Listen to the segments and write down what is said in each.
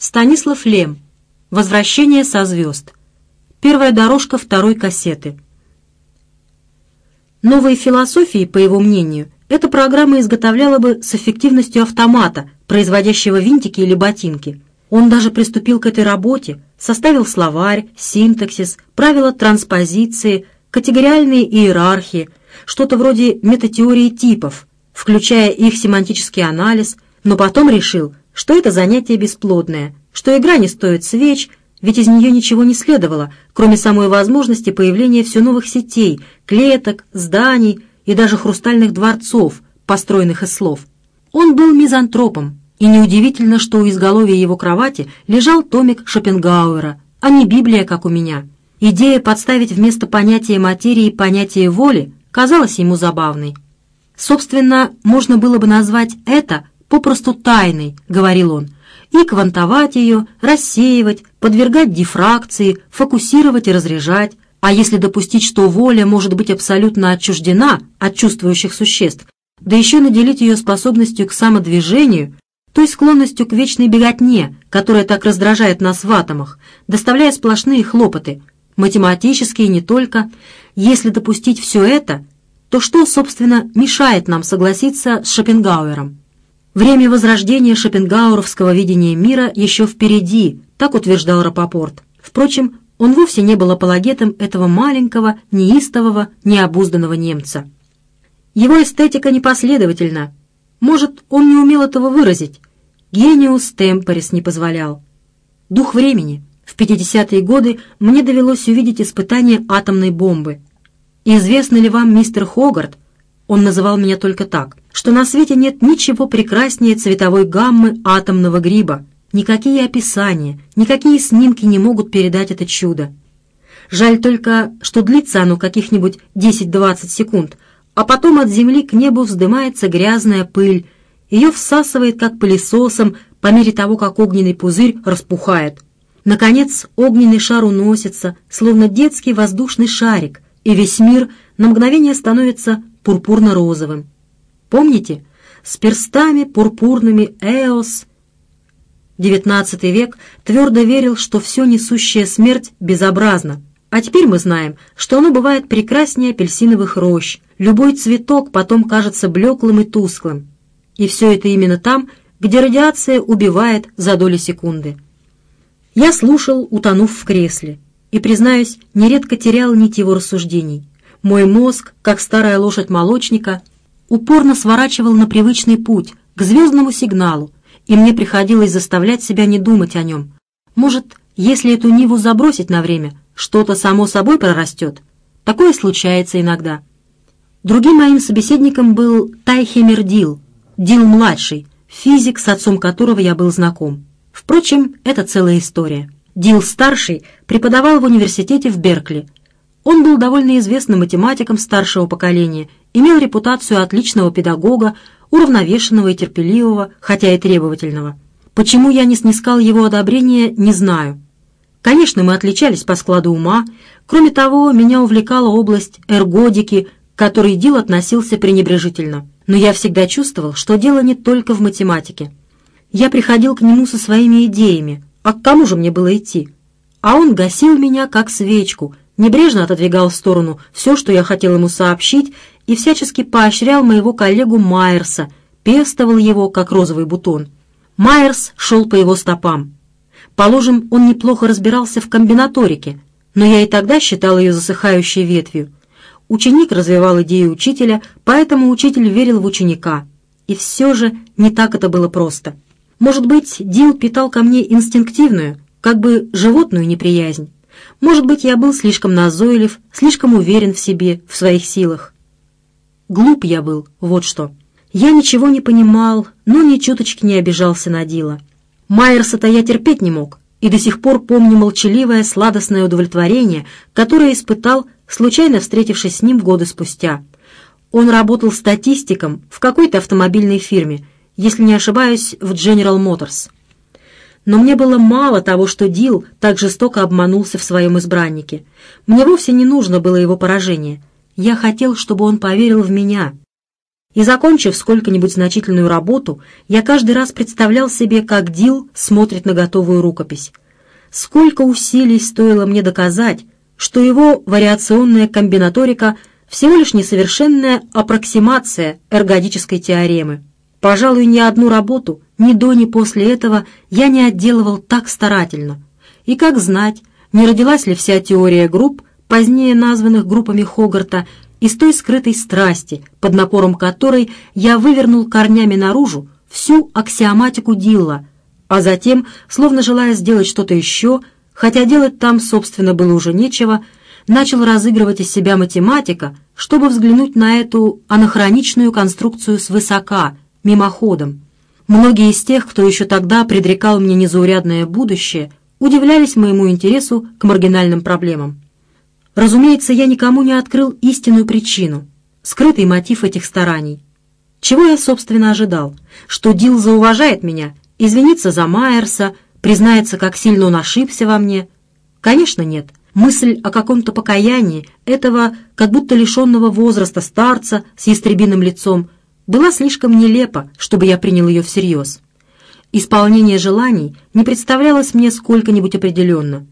Станислав Лем. Возвращение со звезд. Первая дорожка второй кассеты. Новые философии, по его мнению, эта программа изготовляла бы с эффективностью автомата, производящего винтики или ботинки. Он даже приступил к этой работе, составил словарь, синтаксис, правила транспозиции, категориальные иерархии, что-то вроде метатеории типов, включая их семантический анализ, но потом решил, что это занятие бесплодное, что игра не стоит свеч, ведь из нее ничего не следовало, кроме самой возможности появления все новых сетей, клеток, зданий и даже хрустальных дворцов, построенных из слов. Он был мизантропом, и неудивительно, что у изголовья его кровати лежал томик Шопенгауэра, а не Библия, как у меня. Идея подставить вместо понятия материи понятие воли казалась ему забавной. Собственно, можно было бы назвать это попросту тайной, говорил он, и квантовать ее, рассеивать, подвергать дифракции, фокусировать и разряжать, а если допустить, что воля может быть абсолютно отчуждена от чувствующих существ, да еще наделить ее способностью к самодвижению, той склонностью к вечной беготне, которая так раздражает нас в атомах, доставляя сплошные хлопоты, математические не только, если допустить все это, то что, собственно, мешает нам согласиться с Шопенгауэром? Время возрождения шопенгауэровского видения мира еще впереди, так утверждал Рапопорт. Впрочем, он вовсе не был апологетом этого маленького, неистового, необузданного немца. Его эстетика непоследовательна. Может, он не умел этого выразить. Гениус темпорис не позволял. Дух времени. В 50-е годы мне довелось увидеть испытание атомной бомбы. Известно ли вам, мистер Хогарт, он называл меня только так, что на свете нет ничего прекраснее цветовой гаммы атомного гриба. Никакие описания, никакие снимки не могут передать это чудо. Жаль только, что длится оно каких-нибудь 10-20 секунд, а потом от земли к небу вздымается грязная пыль, ее всасывает как пылесосом по мере того, как огненный пузырь распухает. Наконец огненный шар уносится, словно детский воздушный шарик, и весь мир на мгновение становится пурпурно-розовым. Помните? С перстами пурпурными Эос. Девятнадцатый век твердо верил, что все несущая смерть безобразно. А теперь мы знаем, что оно бывает прекраснее апельсиновых рощ. Любой цветок потом кажется блеклым и тусклым. И все это именно там, где радиация убивает за доли секунды. Я слушал, утонув в кресле, и, признаюсь, нередко терял нить его рассуждений. Мой мозг, как старая лошадь молочника, упорно сворачивал на привычный путь, к звездному сигналу, и мне приходилось заставлять себя не думать о нем. Может, если эту ниву забросить на время, что-то само собой прорастет? Такое случается иногда. Другим моим собеседником был Тайхемер Дил, Дил-младший, физик, с отцом которого я был знаком. Впрочем, это целая история. Дил-старший преподавал в университете в Беркли, он был довольно известным математиком старшего поколения, имел репутацию отличного педагога, уравновешенного и терпеливого, хотя и требовательного. Почему я не снискал его одобрения, не знаю. Конечно, мы отличались по складу ума. Кроме того, меня увлекала область эргодики, к которой Дил относился пренебрежительно. Но я всегда чувствовал, что дело не только в математике. Я приходил к нему со своими идеями, а к кому же мне было идти? А он гасил меня, как свечку — небрежно отодвигал в сторону все, что я хотел ему сообщить, и всячески поощрял моего коллегу Майерса, пестовал его, как розовый бутон. Майерс шел по его стопам. Положим, он неплохо разбирался в комбинаторике, но я и тогда считал ее засыхающей ветвью. Ученик развивал идею учителя, поэтому учитель верил в ученика. И все же не так это было просто. Может быть, Дил питал ко мне инстинктивную, как бы животную неприязнь. Может быть, я был слишком назойлив, слишком уверен в себе, в своих силах. Глуп я был, вот что. Я ничего не понимал, но ни чуточки не обижался на Дила. Майерса-то я терпеть не мог, и до сих пор помню молчаливое сладостное удовлетворение, которое испытал, случайно встретившись с ним годы спустя. Он работал статистиком в какой-то автомобильной фирме, если не ошибаюсь, в General Motors но мне было мало того, что Дил так жестоко обманулся в своем избраннике. Мне вовсе не нужно было его поражение. Я хотел, чтобы он поверил в меня, И закончив сколько-нибудь значительную работу, я каждый раз представлял себе, как Дил смотрит на готовую рукопись. Сколько усилий стоило мне доказать, что его вариационная комбинаторика всего лишь несовершенная аппроксимация эргодической теоремы. Пожалуй, ни одну работу, ни до, ни после этого я не отделывал так старательно. И как знать, не родилась ли вся теория групп, позднее названных группами Хогарта, из той скрытой страсти, под напором которой я вывернул корнями наружу всю аксиоматику Дилла, а затем, словно желая сделать что-то еще, хотя делать там, собственно, было уже нечего, начал разыгрывать из себя математика, чтобы взглянуть на эту анахроничную конструкцию свысока, мимоходом. Многие из тех, кто еще тогда предрекал мне незаурядное будущее, удивлялись моему интересу к маргинальным проблемам. Разумеется, я никому не открыл истинную причину, скрытый мотив этих стараний. Чего я, собственно, ожидал? Что Дил зауважает меня, извинится за Майерса, признается, как сильно он ошибся во мне? Конечно, нет. Мысль о каком-то покаянии этого, как будто лишенного возраста старца с ястребиным лицом, была слишком нелепа, чтобы я принял ее всерьез. Исполнение желаний не представлялось мне сколько-нибудь определенно.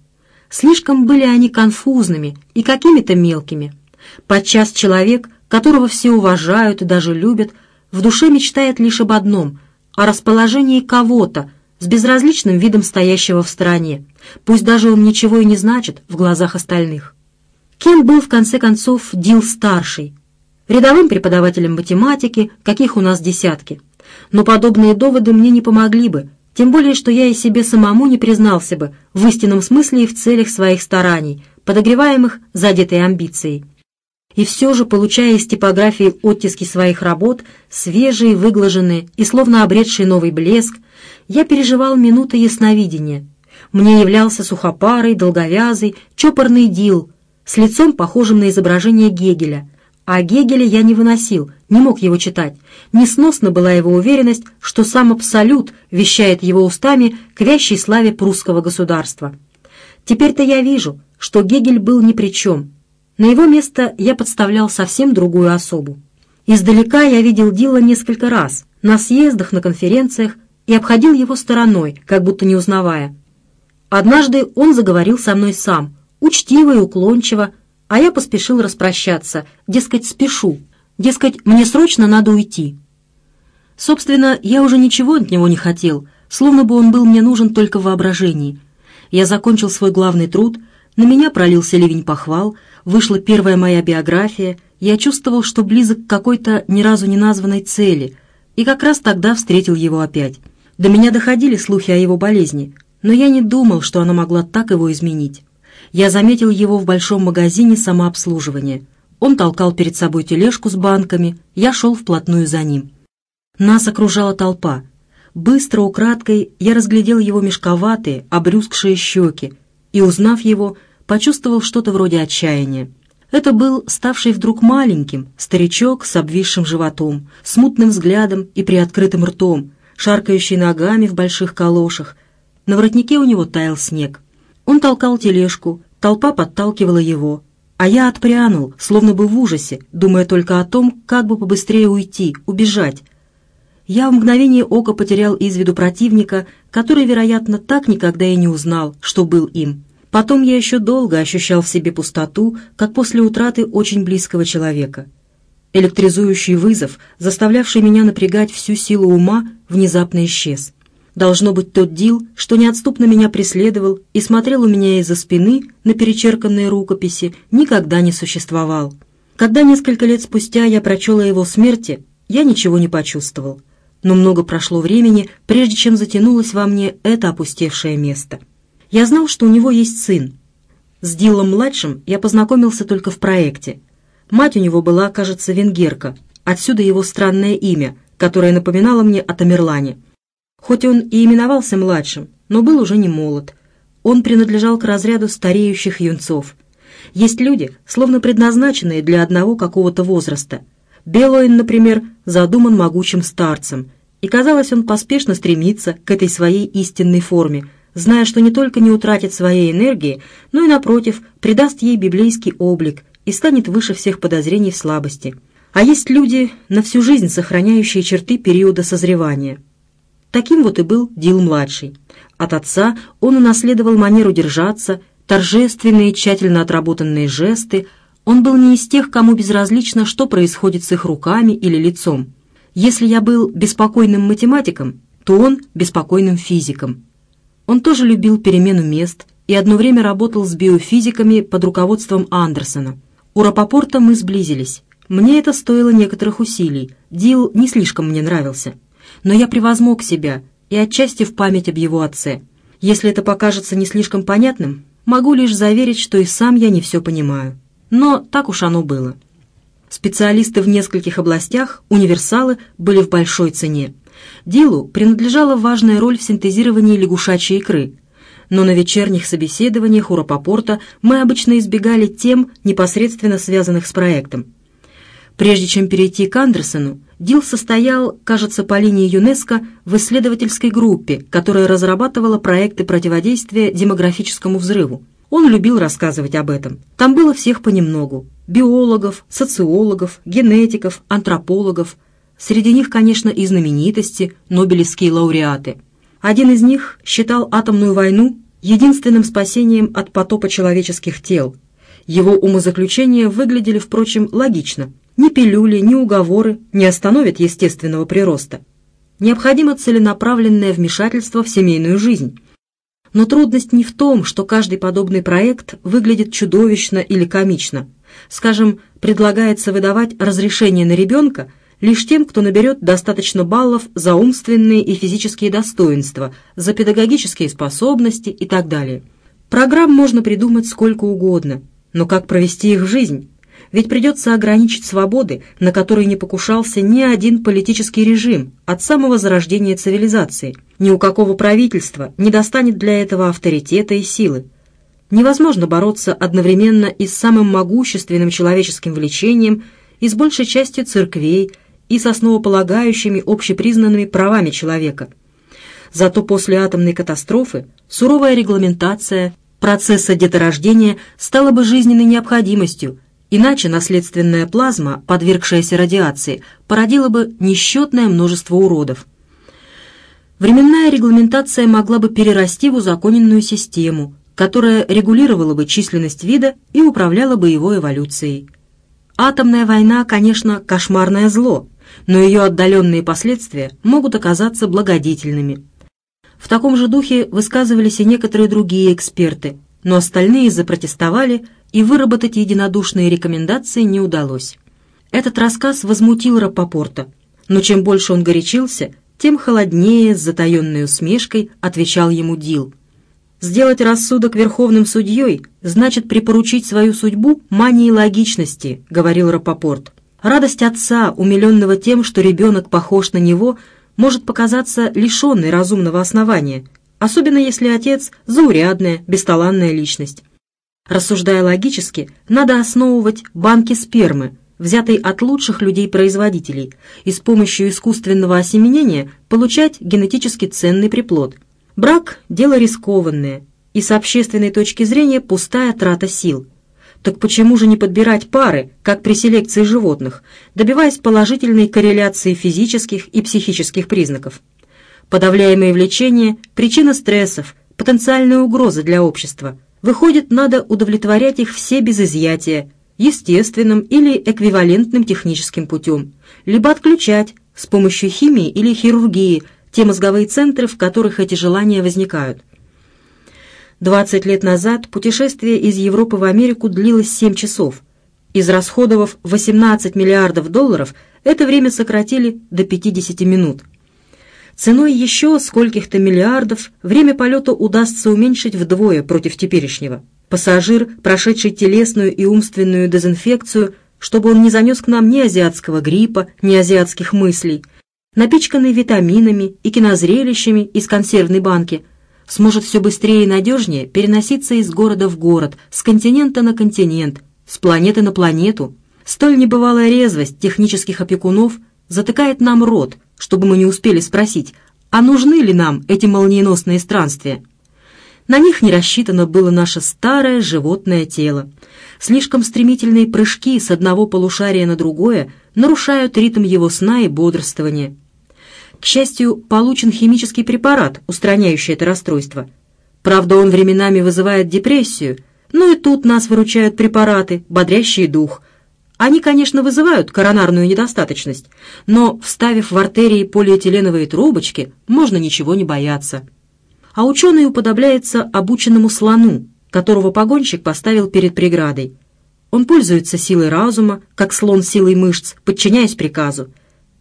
Слишком были они конфузными и какими-то мелкими. Подчас человек, которого все уважают и даже любят, в душе мечтает лишь об одном — о расположении кого-то с безразличным видом стоящего в стороне, пусть даже он ничего и не значит в глазах остальных. Кем был, в конце концов, Дил-старший? Рядовым преподавателем математики, каких у нас десятки. Но подобные доводы мне не помогли бы, тем более, что я и себе самому не признался бы в истинном смысле и в целях своих стараний, подогреваемых задетой амбицией. И все же, получая из типографии оттиски своих работ, свежие, выглаженные и словно обретшие новый блеск, я переживал минуты ясновидения. Мне являлся сухопарый, долговязый, чопорный дил, с лицом, похожим на изображение Гегеля, а Гегеля я не выносил, не мог его читать. Несносна была его уверенность, что сам Абсолют вещает его устами к вящей славе прусского государства. Теперь-то я вижу, что Гегель был ни при чем. На его место я подставлял совсем другую особу. Издалека я видел Дила несколько раз, на съездах, на конференциях, и обходил его стороной, как будто не узнавая. Однажды он заговорил со мной сам, учтиво и уклончиво, а я поспешил распрощаться, дескать, спешу, дескать, мне срочно надо уйти. Собственно, я уже ничего от него не хотел, словно бы он был мне нужен только в воображении. Я закончил свой главный труд, на меня пролился ливень похвал, вышла первая моя биография, я чувствовал, что близок к какой-то ни разу не названной цели, и как раз тогда встретил его опять. До меня доходили слухи о его болезни, но я не думал, что она могла так его изменить. Я заметил его в большом магазине самообслуживания. Он толкал перед собой тележку с банками, я шел вплотную за ним. Нас окружала толпа. Быстро, украдкой, я разглядел его мешковатые, обрюзгшие щеки и, узнав его, почувствовал что-то вроде отчаяния. Это был ставший вдруг маленьким старичок с обвисшим животом, смутным взглядом и приоткрытым ртом, шаркающий ногами в больших калошах. На воротнике у него таял снег. Он толкал тележку, толпа подталкивала его, а я отпрянул, словно бы в ужасе, думая только о том, как бы побыстрее уйти, убежать. Я в мгновение ока потерял из виду противника, который, вероятно, так никогда и не узнал, что был им. Потом я еще долго ощущал в себе пустоту, как после утраты очень близкого человека. Электризующий вызов, заставлявший меня напрягать всю силу ума, внезапно исчез. Должно быть тот Дил, что неотступно меня преследовал и смотрел у меня из-за спины на перечерканные рукописи, никогда не существовал. Когда несколько лет спустя я прочел о его смерти, я ничего не почувствовал. Но много прошло времени, прежде чем затянулось во мне это опустевшее место. Я знал, что у него есть сын. С Диллом-младшим я познакомился только в проекте. Мать у него была, кажется, венгерка, отсюда его странное имя, которое напоминало мне о Тамерлане. Хоть он и именовался младшим, но был уже не молод. Он принадлежал к разряду стареющих юнцов. Есть люди, словно предназначенные для одного какого-то возраста. Белоин, например, задуман могучим старцем, и, казалось, он поспешно стремится к этой своей истинной форме, зная, что не только не утратит своей энергии, но и, напротив, придаст ей библейский облик и станет выше всех подозрений в слабости. А есть люди, на всю жизнь сохраняющие черты периода созревания. Таким вот и был Дил-младший. От отца он унаследовал манеру держаться, торжественные, тщательно отработанные жесты. Он был не из тех, кому безразлично, что происходит с их руками или лицом. Если я был беспокойным математиком, то он беспокойным физиком. Он тоже любил перемену мест и одно время работал с биофизиками под руководством Андерсона. У Рапопорта мы сблизились. Мне это стоило некоторых усилий. Дил не слишком мне нравился. Но я превозмог себя и отчасти в память об его отце. Если это покажется не слишком понятным, могу лишь заверить, что и сам я не все понимаю. Но так уж оно было. Специалисты в нескольких областях, универсалы, были в большой цене. Дилу принадлежала важная роль в синтезировании лягушачьей икры, но на вечерних собеседованиях у Рапопорта мы обычно избегали тем, непосредственно связанных с проектом. Прежде чем перейти к Андерсону, Дил состоял, кажется, по линии ЮНЕСКО в исследовательской группе, которая разрабатывала проекты противодействия демографическому взрыву. Он любил рассказывать об этом. Там было всех понемногу. Биологов, социологов, генетиков, антропологов, Среди них, конечно, и знаменитости, нобелевские лауреаты. Один из них считал атомную войну единственным спасением от потопа человеческих тел. Его умозаключения выглядели, впрочем, логично. Ни пилюли, ни уговоры не остановят естественного прироста. Необходимо целенаправленное вмешательство в семейную жизнь. Но трудность не в том, что каждый подобный проект выглядит чудовищно или комично. Скажем, предлагается выдавать разрешение на ребенка – лишь тем, кто наберет достаточно баллов за умственные и физические достоинства, за педагогические способности и так далее. Программ можно придумать сколько угодно, но как провести их в жизнь? Ведь придется ограничить свободы, на которые не покушался ни один политический режим от самого зарождения цивилизации. Ни у какого правительства не достанет для этого авторитета и силы. Невозможно бороться одновременно и с самым могущественным человеческим влечением, и с большей частью церквей, и с основополагающими общепризнанными правами человека. Зато после атомной катастрофы суровая регламентация процесса деторождения стала бы жизненной необходимостью, иначе наследственная плазма, подвергшаяся радиации, породила бы несчетное множество уродов. Временная регламентация могла бы перерасти в узаконенную систему, которая регулировала бы численность вида и управляла бы его эволюцией. Атомная война, конечно, кошмарное зло, но ее отдаленные последствия могут оказаться благодетельными. В таком же духе высказывались и некоторые другие эксперты, но остальные запротестовали, и выработать единодушные рекомендации не удалось. Этот рассказ возмутил Рапопорта, но чем больше он горячился, тем холоднее, с затаенной усмешкой, отвечал ему Дил. «Сделать рассудок верховным судьей значит припоручить свою судьбу мании логичности», — говорил Рапопорт. Радость отца, умиленного тем, что ребенок похож на него, может показаться лишенной разумного основания, особенно если отец – заурядная, бесталанная личность. Рассуждая логически, надо основывать банки спермы, взятой от лучших людей-производителей, и с помощью искусственного осеменения получать генетически ценный приплод. Брак – дело рискованное, и с общественной точки зрения пустая трата сил – так почему же не подбирать пары, как при селекции животных, добиваясь положительной корреляции физических и психических признаков? Подавляемые влечения – причина стрессов, потенциальная угроза для общества. Выходит, надо удовлетворять их все без изъятия, естественным или эквивалентным техническим путем, либо отключать с помощью химии или хирургии те мозговые центры, в которых эти желания возникают. 20 лет назад путешествие из Европы в Америку длилось 7 часов. Израсходовав 18 миллиардов долларов, это время сократили до 50 минут. Ценой еще скольких-то миллиардов время полета удастся уменьшить вдвое против теперешнего. Пассажир, прошедший телесную и умственную дезинфекцию, чтобы он не занес к нам ни азиатского гриппа, ни азиатских мыслей, напичканный витаминами и кинозрелищами из консервной банки – сможет все быстрее и надежнее переноситься из города в город, с континента на континент, с планеты на планету. Столь небывалая резвость технических опекунов затыкает нам рот, чтобы мы не успели спросить, а нужны ли нам эти молниеносные странствия? На них не рассчитано было наше старое животное тело. Слишком стремительные прыжки с одного полушария на другое нарушают ритм его сна и бодрствования. К счастью, получен химический препарат, устраняющий это расстройство. Правда, он временами вызывает депрессию, но и тут нас выручают препараты, бодрящие дух. Они, конечно, вызывают коронарную недостаточность, но, вставив в артерии полиэтиленовые трубочки, можно ничего не бояться. А ученый уподобляется обученному слону, которого погонщик поставил перед преградой. Он пользуется силой разума, как слон силой мышц, подчиняясь приказу.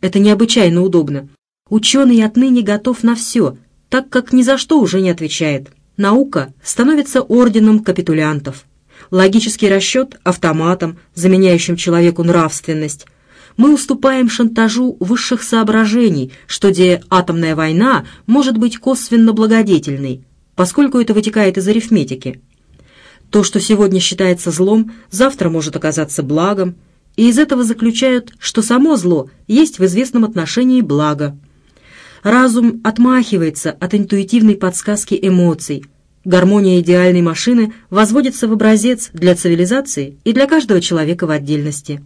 Это необычайно удобно. Ученый отныне готов на все, так как ни за что уже не отвечает. Наука становится орденом капитулянтов. Логический расчет – автоматом, заменяющим человеку нравственность. Мы уступаем шантажу высших соображений, что где атомная война может быть косвенно благодетельной, поскольку это вытекает из арифметики. То, что сегодня считается злом, завтра может оказаться благом, и из этого заключают, что само зло есть в известном отношении благо. Разум отмахивается от интуитивной подсказки эмоций. Гармония идеальной машины возводится в образец для цивилизации и для каждого человека в отдельности.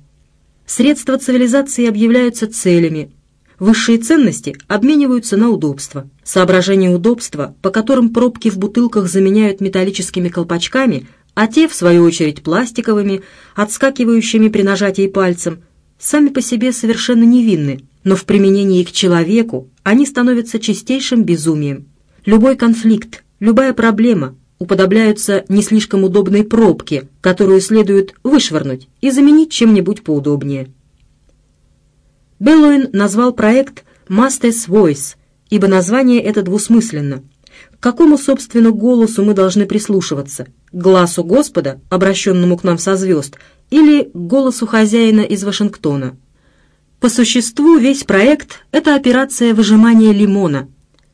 Средства цивилизации объявляются целями. Высшие ценности обмениваются на удобство. Соображения удобства, по которым пробки в бутылках заменяют металлическими колпачками, а те, в свою очередь, пластиковыми, отскакивающими при нажатии пальцем, сами по себе совершенно невинны, но в применении к человеку они становятся чистейшим безумием. Любой конфликт, любая проблема уподобляются не слишком удобной пробке, которую следует вышвырнуть и заменить чем-нибудь поудобнее. Беллоин назвал проект «Master's Voice», ибо название это двусмысленно. К какому, собственно, голосу мы должны прислушиваться? К глазу Господа, обращенному к нам со звезд, или к голосу хозяина из Вашингтона? По существу весь проект — это операция выжимания лимона.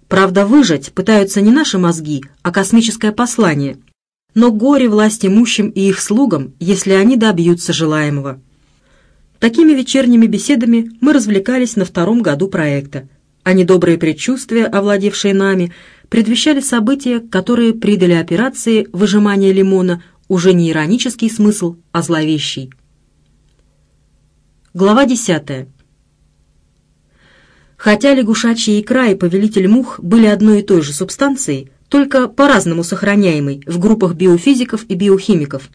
Правда, выжать пытаются не наши мозги, а космическое послание. Но горе власть имущим и их слугам, если они добьются желаемого. Такими вечерними беседами мы развлекались на втором году проекта, а недобрые предчувствия, овладевшие нами, предвещали события, которые придали операции выжимания лимона уже не иронический смысл, а зловещий. Глава десятая. Хотя лягушачья икра и повелитель мух были одной и той же субстанцией, только по-разному сохраняемой в группах биофизиков и биохимиков,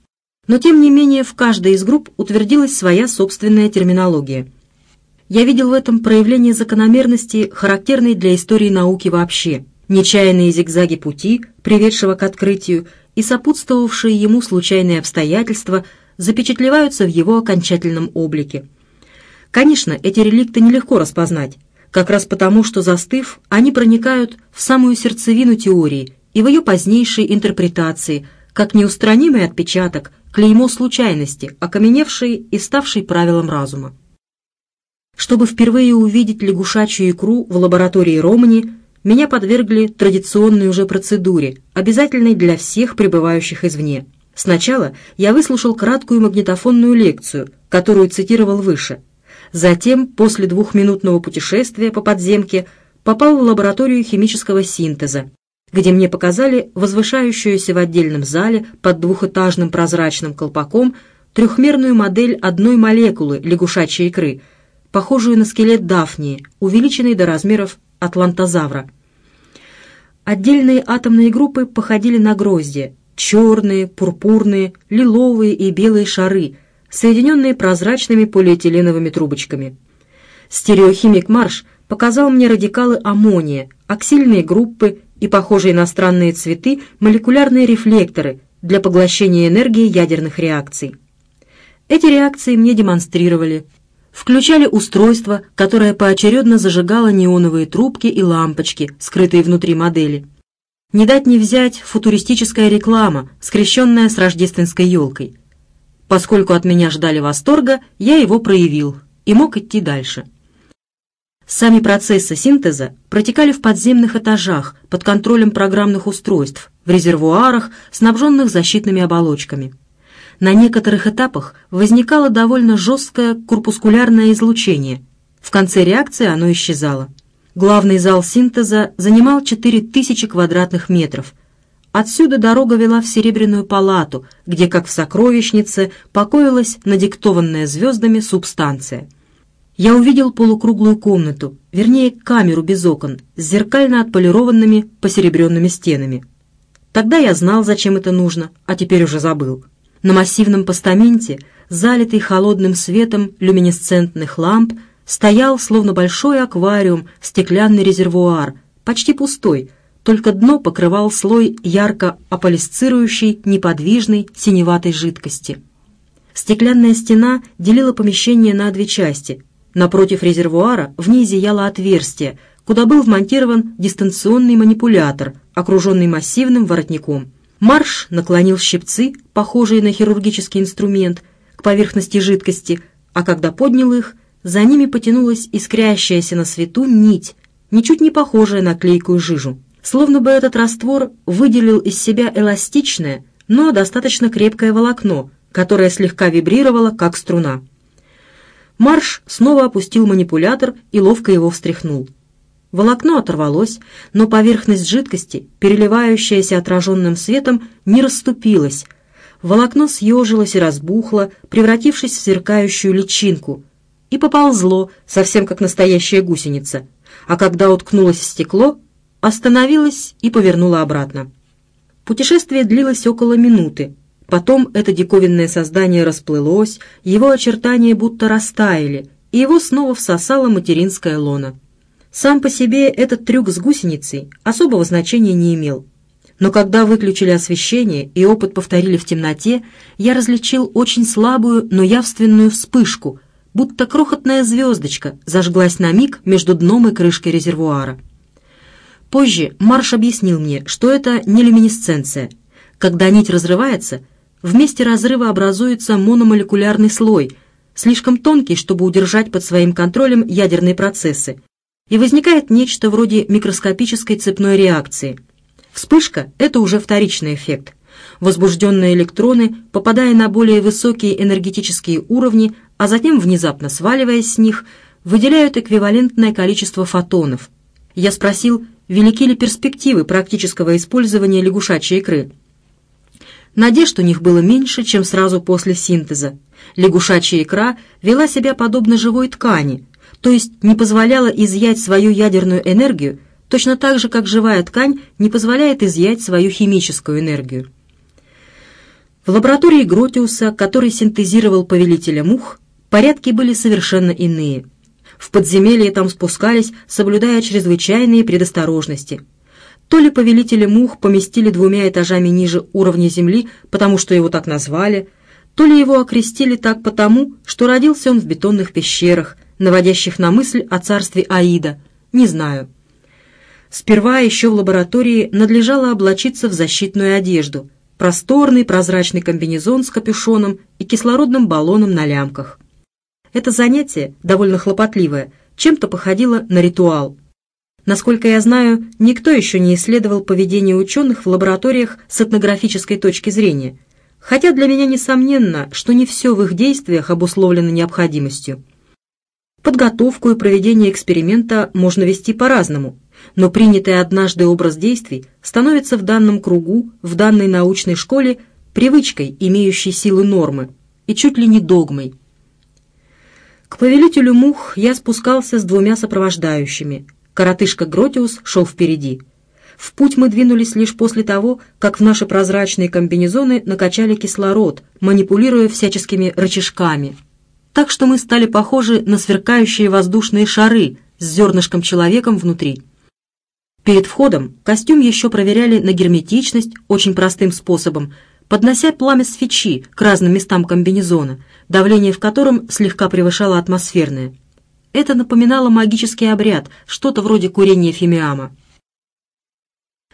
но тем не менее в каждой из групп утвердилась своя собственная терминология. Я видел в этом проявление закономерности, характерной для истории науки вообще, нечаянные зигзаги пути, приведшего к открытию, и сопутствовавшие ему случайные обстоятельства запечатлеваются в его окончательном облике. Конечно, эти реликты нелегко распознать, как раз потому, что застыв, они проникают в самую сердцевину теории и в ее позднейшей интерпретации, как неустранимый отпечаток, клеймо случайности, окаменевший и ставший правилом разума. Чтобы впервые увидеть лягушачью икру в лаборатории Романи, меня подвергли традиционной уже процедуре, обязательной для всех пребывающих извне. Сначала я выслушал краткую магнитофонную лекцию, которую цитировал выше – Затем, после двухминутного путешествия по подземке, попал в лабораторию химического синтеза, где мне показали возвышающуюся в отдельном зале под двухэтажным прозрачным колпаком трехмерную модель одной молекулы лягушачьей икры, похожую на скелет Дафнии, увеличенный до размеров атлантозавра. Отдельные атомные группы походили на грозди, черные, пурпурные, лиловые и белые шары – соединенные прозрачными полиэтиленовыми трубочками. Стереохимик Марш показал мне радикалы аммония, аксильные группы и похожие на странные цветы молекулярные рефлекторы для поглощения энергии ядерных реакций. Эти реакции мне демонстрировали. Включали устройство, которое поочередно зажигало неоновые трубки и лампочки, скрытые внутри модели. Не дать не взять футуристическая реклама, скрещенная с рождественской елкой. Поскольку от меня ждали восторга, я его проявил и мог идти дальше. Сами процессы синтеза протекали в подземных этажах под контролем программных устройств, в резервуарах, снабженных защитными оболочками. На некоторых этапах возникало довольно жесткое корпускулярное излучение. В конце реакции оно исчезало. Главный зал синтеза занимал 4000 квадратных метров, Отсюда дорога вела в Серебряную палату, где, как в сокровищнице, покоилась надиктованная звездами субстанция. Я увидел полукруглую комнату, вернее, камеру без окон, с зеркально отполированными посеребренными стенами. Тогда я знал, зачем это нужно, а теперь уже забыл. На массивном постаменте, залитый холодным светом люминесцентных ламп, стоял, словно большой аквариум, стеклянный резервуар, почти пустой, только дно покрывал слой ярко аполисцирующей, неподвижной, синеватой жидкости. Стеклянная стена делила помещение на две части. Напротив резервуара в ней зияло отверстие, куда был вмонтирован дистанционный манипулятор, окруженный массивным воротником. Марш наклонил щипцы, похожие на хирургический инструмент, к поверхности жидкости, а когда поднял их, за ними потянулась искрящаяся на свету нить, ничуть не похожая на клейкую жижу. Словно бы этот раствор выделил из себя эластичное, но достаточно крепкое волокно, которое слегка вибрировало, как струна. Марш снова опустил манипулятор и ловко его встряхнул. Волокно оторвалось, но поверхность жидкости, переливающаяся отраженным светом, не расступилась. Волокно съежилось и разбухло, превратившись в сверкающую личинку, и поползло, совсем как настоящая гусеница. А когда уткнулось в стекло, остановилась и повернула обратно. Путешествие длилось около минуты. Потом это диковинное создание расплылось, его очертания будто растаяли, и его снова всосала материнская лона. Сам по себе этот трюк с гусеницей особого значения не имел. Но когда выключили освещение и опыт повторили в темноте, я различил очень слабую, но явственную вспышку, будто крохотная звездочка зажглась на миг между дном и крышкой резервуара. Позже Марш объяснил мне, что это не люминесценция. Когда нить разрывается, в месте разрыва образуется мономолекулярный слой, слишком тонкий, чтобы удержать под своим контролем ядерные процессы, и возникает нечто вроде микроскопической цепной реакции. Вспышка – это уже вторичный эффект. Возбужденные электроны, попадая на более высокие энергетические уровни, а затем внезапно сваливаясь с них, выделяют эквивалентное количество фотонов. Я спросил, велики ли перспективы практического использования лягушачьей икры. Надежд у них было меньше, чем сразу после синтеза. Лягушачья икра вела себя подобно живой ткани, то есть не позволяла изъять свою ядерную энергию, точно так же, как живая ткань не позволяет изъять свою химическую энергию. В лаборатории Гротиуса, который синтезировал повелителя мух, порядки были совершенно иные – в подземелье там спускались, соблюдая чрезвычайные предосторожности. То ли повелители мух поместили двумя этажами ниже уровня земли, потому что его так назвали, то ли его окрестили так потому, что родился он в бетонных пещерах, наводящих на мысль о царстве Аида, не знаю. Сперва еще в лаборатории надлежало облачиться в защитную одежду, просторный прозрачный комбинезон с капюшоном и кислородным баллоном на лямках. Это занятие, довольно хлопотливое, чем-то походило на ритуал. Насколько я знаю, никто еще не исследовал поведение ученых в лабораториях с этнографической точки зрения, хотя для меня несомненно, что не все в их действиях обусловлено необходимостью. Подготовку и проведение эксперимента можно вести по-разному, но принятый однажды образ действий становится в данном кругу, в данной научной школе привычкой, имеющей силы нормы, и чуть ли не догмой. К повелителю мух я спускался с двумя сопровождающими. Коротышка Гротиус шел впереди. В путь мы двинулись лишь после того, как в наши прозрачные комбинезоны накачали кислород, манипулируя всяческими рычажками. Так что мы стали похожи на сверкающие воздушные шары с зернышком человеком внутри. Перед входом костюм еще проверяли на герметичность очень простым способом – поднося пламя свечи к разным местам комбинезона, давление в котором слегка превышало атмосферное. Это напоминало магический обряд, что-то вроде курения фимиама.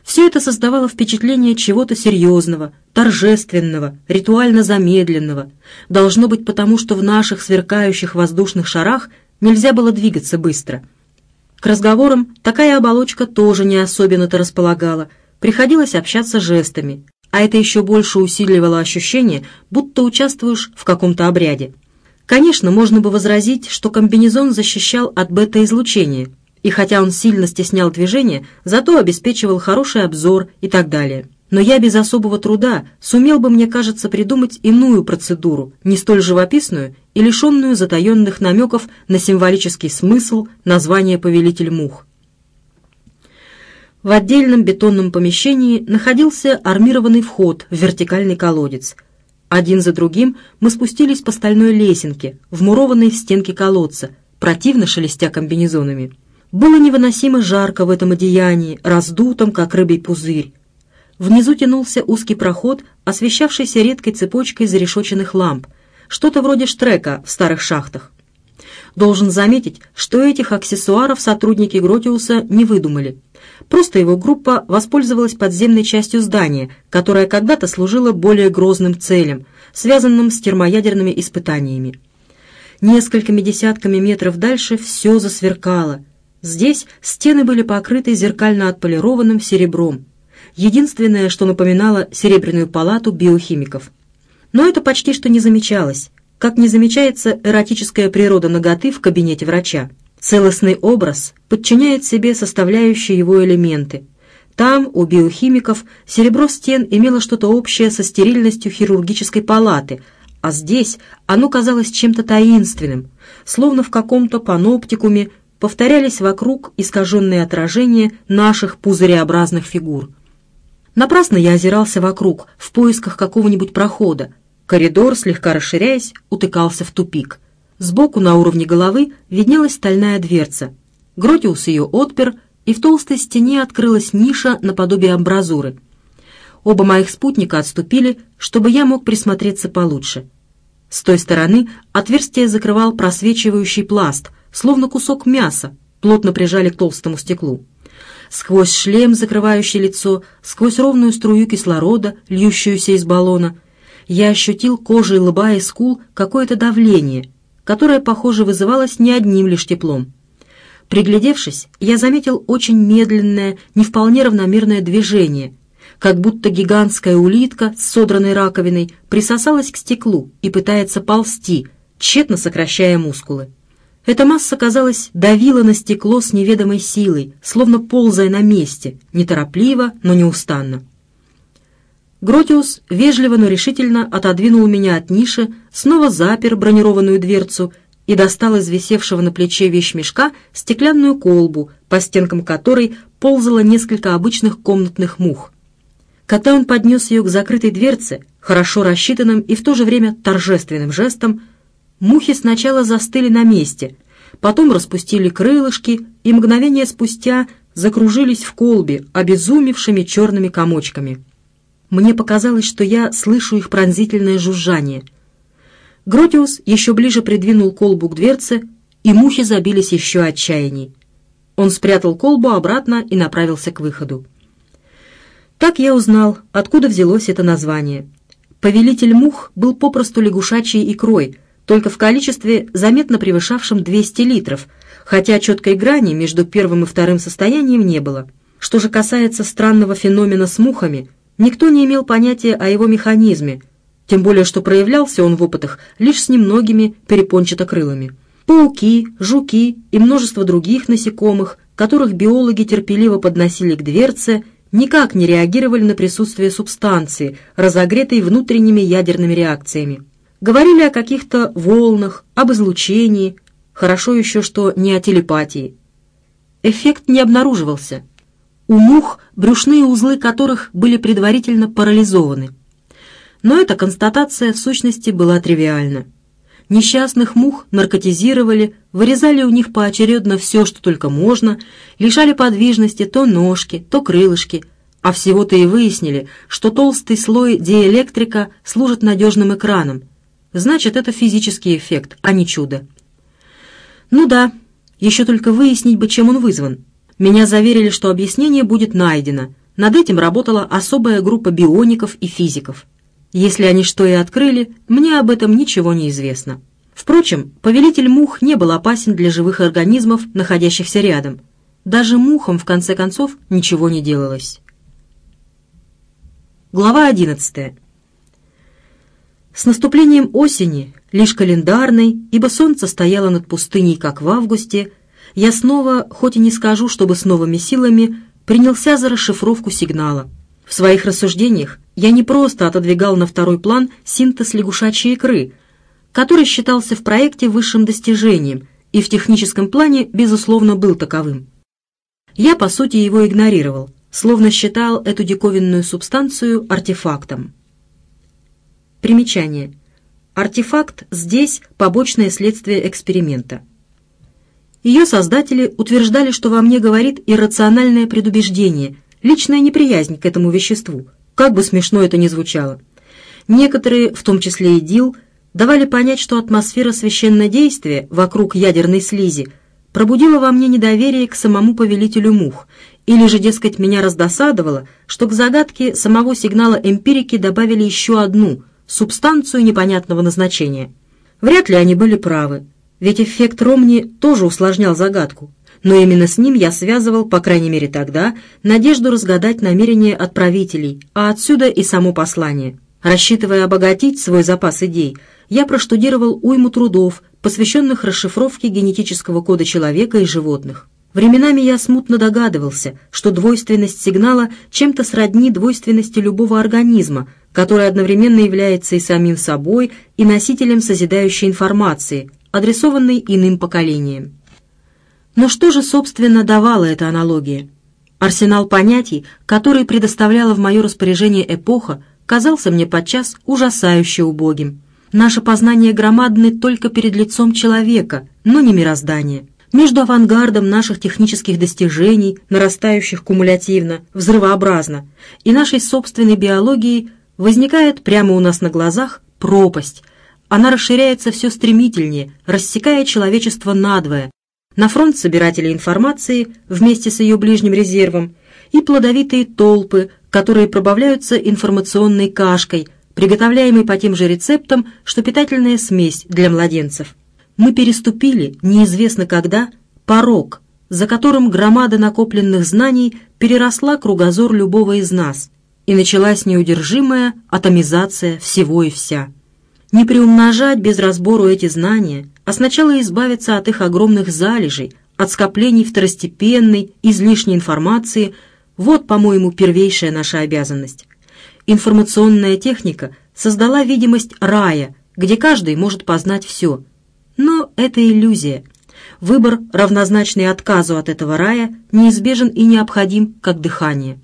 Все это создавало впечатление чего-то серьезного, торжественного, ритуально замедленного. Должно быть потому, что в наших сверкающих воздушных шарах нельзя было двигаться быстро. К разговорам такая оболочка тоже не особенно-то располагала, приходилось общаться жестами, а это еще больше усиливало ощущение, будто участвуешь в каком-то обряде. Конечно, можно бы возразить, что комбинезон защищал от бета-излучения, и хотя он сильно стеснял движение, зато обеспечивал хороший обзор и так далее. но я без особого труда сумел бы, мне кажется, придумать иную процедуру, не столь живописную и лишенную затаенных намеков на символический смысл названия «Повелитель мух». В отдельном бетонном помещении находился армированный вход в вертикальный колодец. Один за другим мы спустились по стальной лесенке, вмурованной в стенки колодца, противно шелестя комбинезонами. Было невыносимо жарко в этом одеянии, раздутом, как рыбий пузырь. Внизу тянулся узкий проход, освещавшийся редкой цепочкой зарешоченных ламп, что-то вроде штрека в старых шахтах. Должен заметить, что этих аксессуаров сотрудники Гротиуса не выдумали. Просто его группа воспользовалась подземной частью здания, которая когда-то служила более грозным целям, связанным с термоядерными испытаниями. Несколькими десятками метров дальше все засверкало. Здесь стены были покрыты зеркально отполированным серебром, единственное, что напоминало Серебряную палату биохимиков. Но это почти что не замечалось, как не замечается эротическая природа ноготы в кабинете врача. Целостный образ подчиняет себе составляющие его элементы. Там, у биохимиков, серебро стен имело что-то общее со стерильностью хирургической палаты, а здесь оно казалось чем-то таинственным, словно в каком-то паноптикуме повторялись вокруг искаженные отражения наших пузыреобразных фигур. Напрасно я озирался вокруг, в поисках какого-нибудь прохода. Коридор, слегка расширяясь, утыкался в тупик. Сбоку на уровне головы виднелась стальная дверца. Гротиус ее отпер, и в толстой стене открылась ниша наподобие амбразуры. Оба моих спутника отступили, чтобы я мог присмотреться получше. С той стороны отверстие закрывал просвечивающий пласт, словно кусок мяса, плотно прижали к толстому стеклу сквозь шлем, закрывающий лицо, сквозь ровную струю кислорода, льющуюся из баллона, я ощутил кожей лба и скул какое-то давление, которое, похоже, вызывалось не одним лишь теплом. Приглядевшись, я заметил очень медленное, не вполне равномерное движение, как будто гигантская улитка с содранной раковиной присосалась к стеклу и пытается ползти, тщетно сокращая мускулы. Эта масса, казалось, давила на стекло с неведомой силой, словно ползая на месте, неторопливо, но неустанно. Гротиус вежливо, но решительно отодвинул меня от ниши, снова запер бронированную дверцу и достал из висевшего на плече вещмешка стеклянную колбу, по стенкам которой ползало несколько обычных комнатных мух. Когда он поднес ее к закрытой дверце, хорошо рассчитанным и в то же время торжественным жестом, Мухи сначала застыли на месте, потом распустили крылышки и мгновение спустя закружились в колбе обезумевшими черными комочками. Мне показалось, что я слышу их пронзительное жужжание. Гротиус еще ближе придвинул колбу к дверце, и мухи забились еще отчаянней. Он спрятал колбу обратно и направился к выходу. Так я узнал, откуда взялось это название. Повелитель мух был попросту лягушачьей икрой — только в количестве, заметно превышавшем 200 литров, хотя четкой грани между первым и вторым состоянием не было. Что же касается странного феномена с мухами, никто не имел понятия о его механизме, тем более что проявлялся он в опытах лишь с немногими перепончатокрылыми. Пауки, жуки и множество других насекомых, которых биологи терпеливо подносили к дверце, никак не реагировали на присутствие субстанции, разогретой внутренними ядерными реакциями. Говорили о каких-то волнах, об излучении, хорошо еще, что не о телепатии. Эффект не обнаруживался. У мух, брюшные узлы которых были предварительно парализованы. Но эта констатация в сущности была тривиальна. Несчастных мух наркотизировали, вырезали у них поочередно все, что только можно, лишали подвижности то ножки, то крылышки, а всего-то и выяснили, что толстый слой диэлектрика служит надежным экраном, Значит, это физический эффект, а не чудо. Ну да, еще только выяснить бы, чем он вызван. Меня заверили, что объяснение будет найдено. Над этим работала особая группа биоников и физиков. Если они что и открыли, мне об этом ничего не известно. Впрочем, повелитель мух не был опасен для живых организмов, находящихся рядом. Даже мухам, в конце концов, ничего не делалось. Глава одиннадцатая. С наступлением осени, лишь календарной, ибо солнце стояло над пустыней, как в августе, я снова, хоть и не скажу, чтобы с новыми силами, принялся за расшифровку сигнала. В своих рассуждениях я не просто отодвигал на второй план синтез лягушачьей икры, который считался в проекте высшим достижением и в техническом плане, безусловно, был таковым. Я, по сути, его игнорировал, словно считал эту диковинную субстанцию артефактом. Примечание. Артефакт здесь побочное следствие эксперимента. Ее создатели утверждали, что во мне говорит иррациональное предубеждение, личная неприязнь к этому веществу, как бы смешно это ни звучало. Некоторые, в том числе и Дил, давали понять, что атмосфера священнодействия вокруг ядерной слизи пробудила во мне недоверие к самому повелителю мух, или же, дескать, меня раздосадовало, что к загадке самого сигнала эмпирики добавили еще одну – субстанцию непонятного назначения. Вряд ли они были правы, ведь эффект Ромни тоже усложнял загадку, но именно с ним я связывал, по крайней мере тогда, надежду разгадать намерения отправителей, а отсюда и само послание. Рассчитывая обогатить свой запас идей, я проштудировал уйму трудов, посвященных расшифровке генетического кода человека и животных. Временами я смутно догадывался, что двойственность сигнала чем-то сродни двойственности любого организма, который одновременно является и самим собой, и носителем созидающей информации, адресованной иным поколениям. Но что же, собственно, давала эта аналогия? Арсенал понятий, который предоставляла в мое распоряжение эпоха, казался мне подчас ужасающе убогим. Наше познание громадны только перед лицом человека, но не мироздания. Между авангардом наших технических достижений, нарастающих кумулятивно, взрывообразно, и нашей собственной биологией возникает прямо у нас на глазах пропасть. Она расширяется все стремительнее, рассекая человечество надвое. На фронт собирателей информации вместе с ее ближним резервом и плодовитые толпы, которые пробавляются информационной кашкой, приготовляемой по тем же рецептам, что питательная смесь для младенцев. Мы переступили, неизвестно когда, порог, за которым громада накопленных знаний переросла кругозор любого из нас – и началась неудержимая атомизация всего и вся. Не приумножать без разбору эти знания, а сначала избавиться от их огромных залежей, от скоплений второстепенной, излишней информации – вот, по-моему, первейшая наша обязанность. Информационная техника создала видимость рая, где каждый может познать все. Но это иллюзия. Выбор, равнозначный отказу от этого рая, неизбежен и необходим, как дыхание.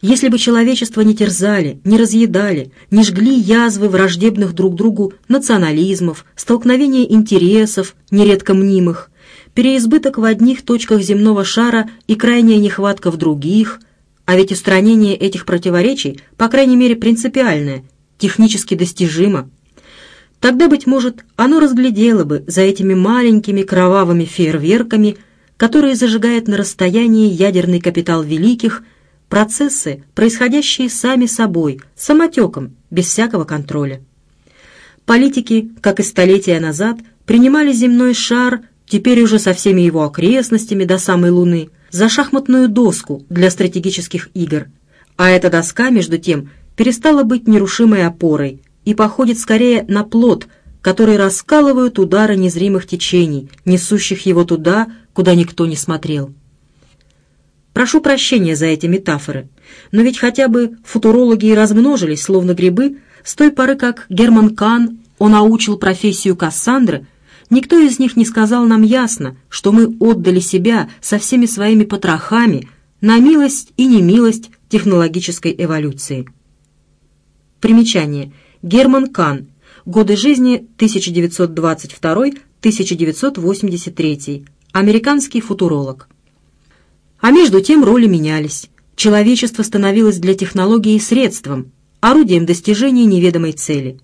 Если бы человечество не терзали, не разъедали, не жгли язвы враждебных друг другу национализмов, столкновения интересов, нередко мнимых, переизбыток в одних точках земного шара и крайняя нехватка в других, а ведь устранение этих противоречий, по крайней мере принципиальное, технически достижимо, тогда, быть может, оно разглядело бы за этими маленькими кровавыми фейерверками, которые зажигает на расстоянии ядерный капитал великих – процессы, происходящие сами собой, самотеком, без всякого контроля. Политики, как и столетия назад, принимали земной шар, теперь уже со всеми его окрестностями до самой Луны, за шахматную доску для стратегических игр, а эта доска, между тем, перестала быть нерушимой опорой и походит скорее на плод, который раскалывают удары незримых течений, несущих его туда, куда никто не смотрел. Прошу прощения за эти метафоры, но ведь хотя бы футурологи и размножились, словно грибы, с той поры, как Герман Кан он научил профессию Кассандры, никто из них не сказал нам ясно, что мы отдали себя со всеми своими потрохами на милость и немилость технологической эволюции. Примечание. Герман Кан. Годы жизни 1922-1983. Американский футуролог. А между тем роли менялись. Человечество становилось для технологии средством, орудием достижения неведомой цели.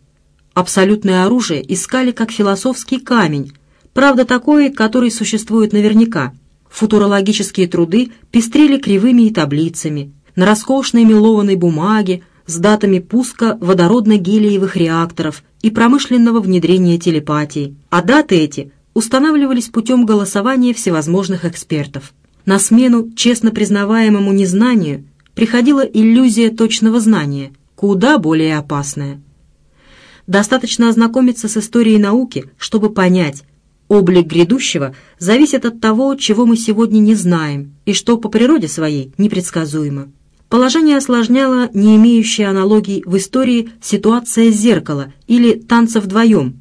Абсолютное оружие искали как философский камень, правда такой, который существует наверняка. Футурологические труды пестрели кривыми и таблицами, на роскошной мелованной бумаге с датами пуска водородно-гелиевых реакторов и промышленного внедрения телепатии, а даты эти устанавливались путем голосования всевозможных экспертов. На смену честно признаваемому незнанию приходила иллюзия точного знания, куда более опасная. Достаточно ознакомиться с историей науки, чтобы понять, облик грядущего зависит от того, чего мы сегодня не знаем и что по природе своей непредсказуемо. Положение осложняло не имеющая аналогий в истории ситуация зеркала или танца вдвоем,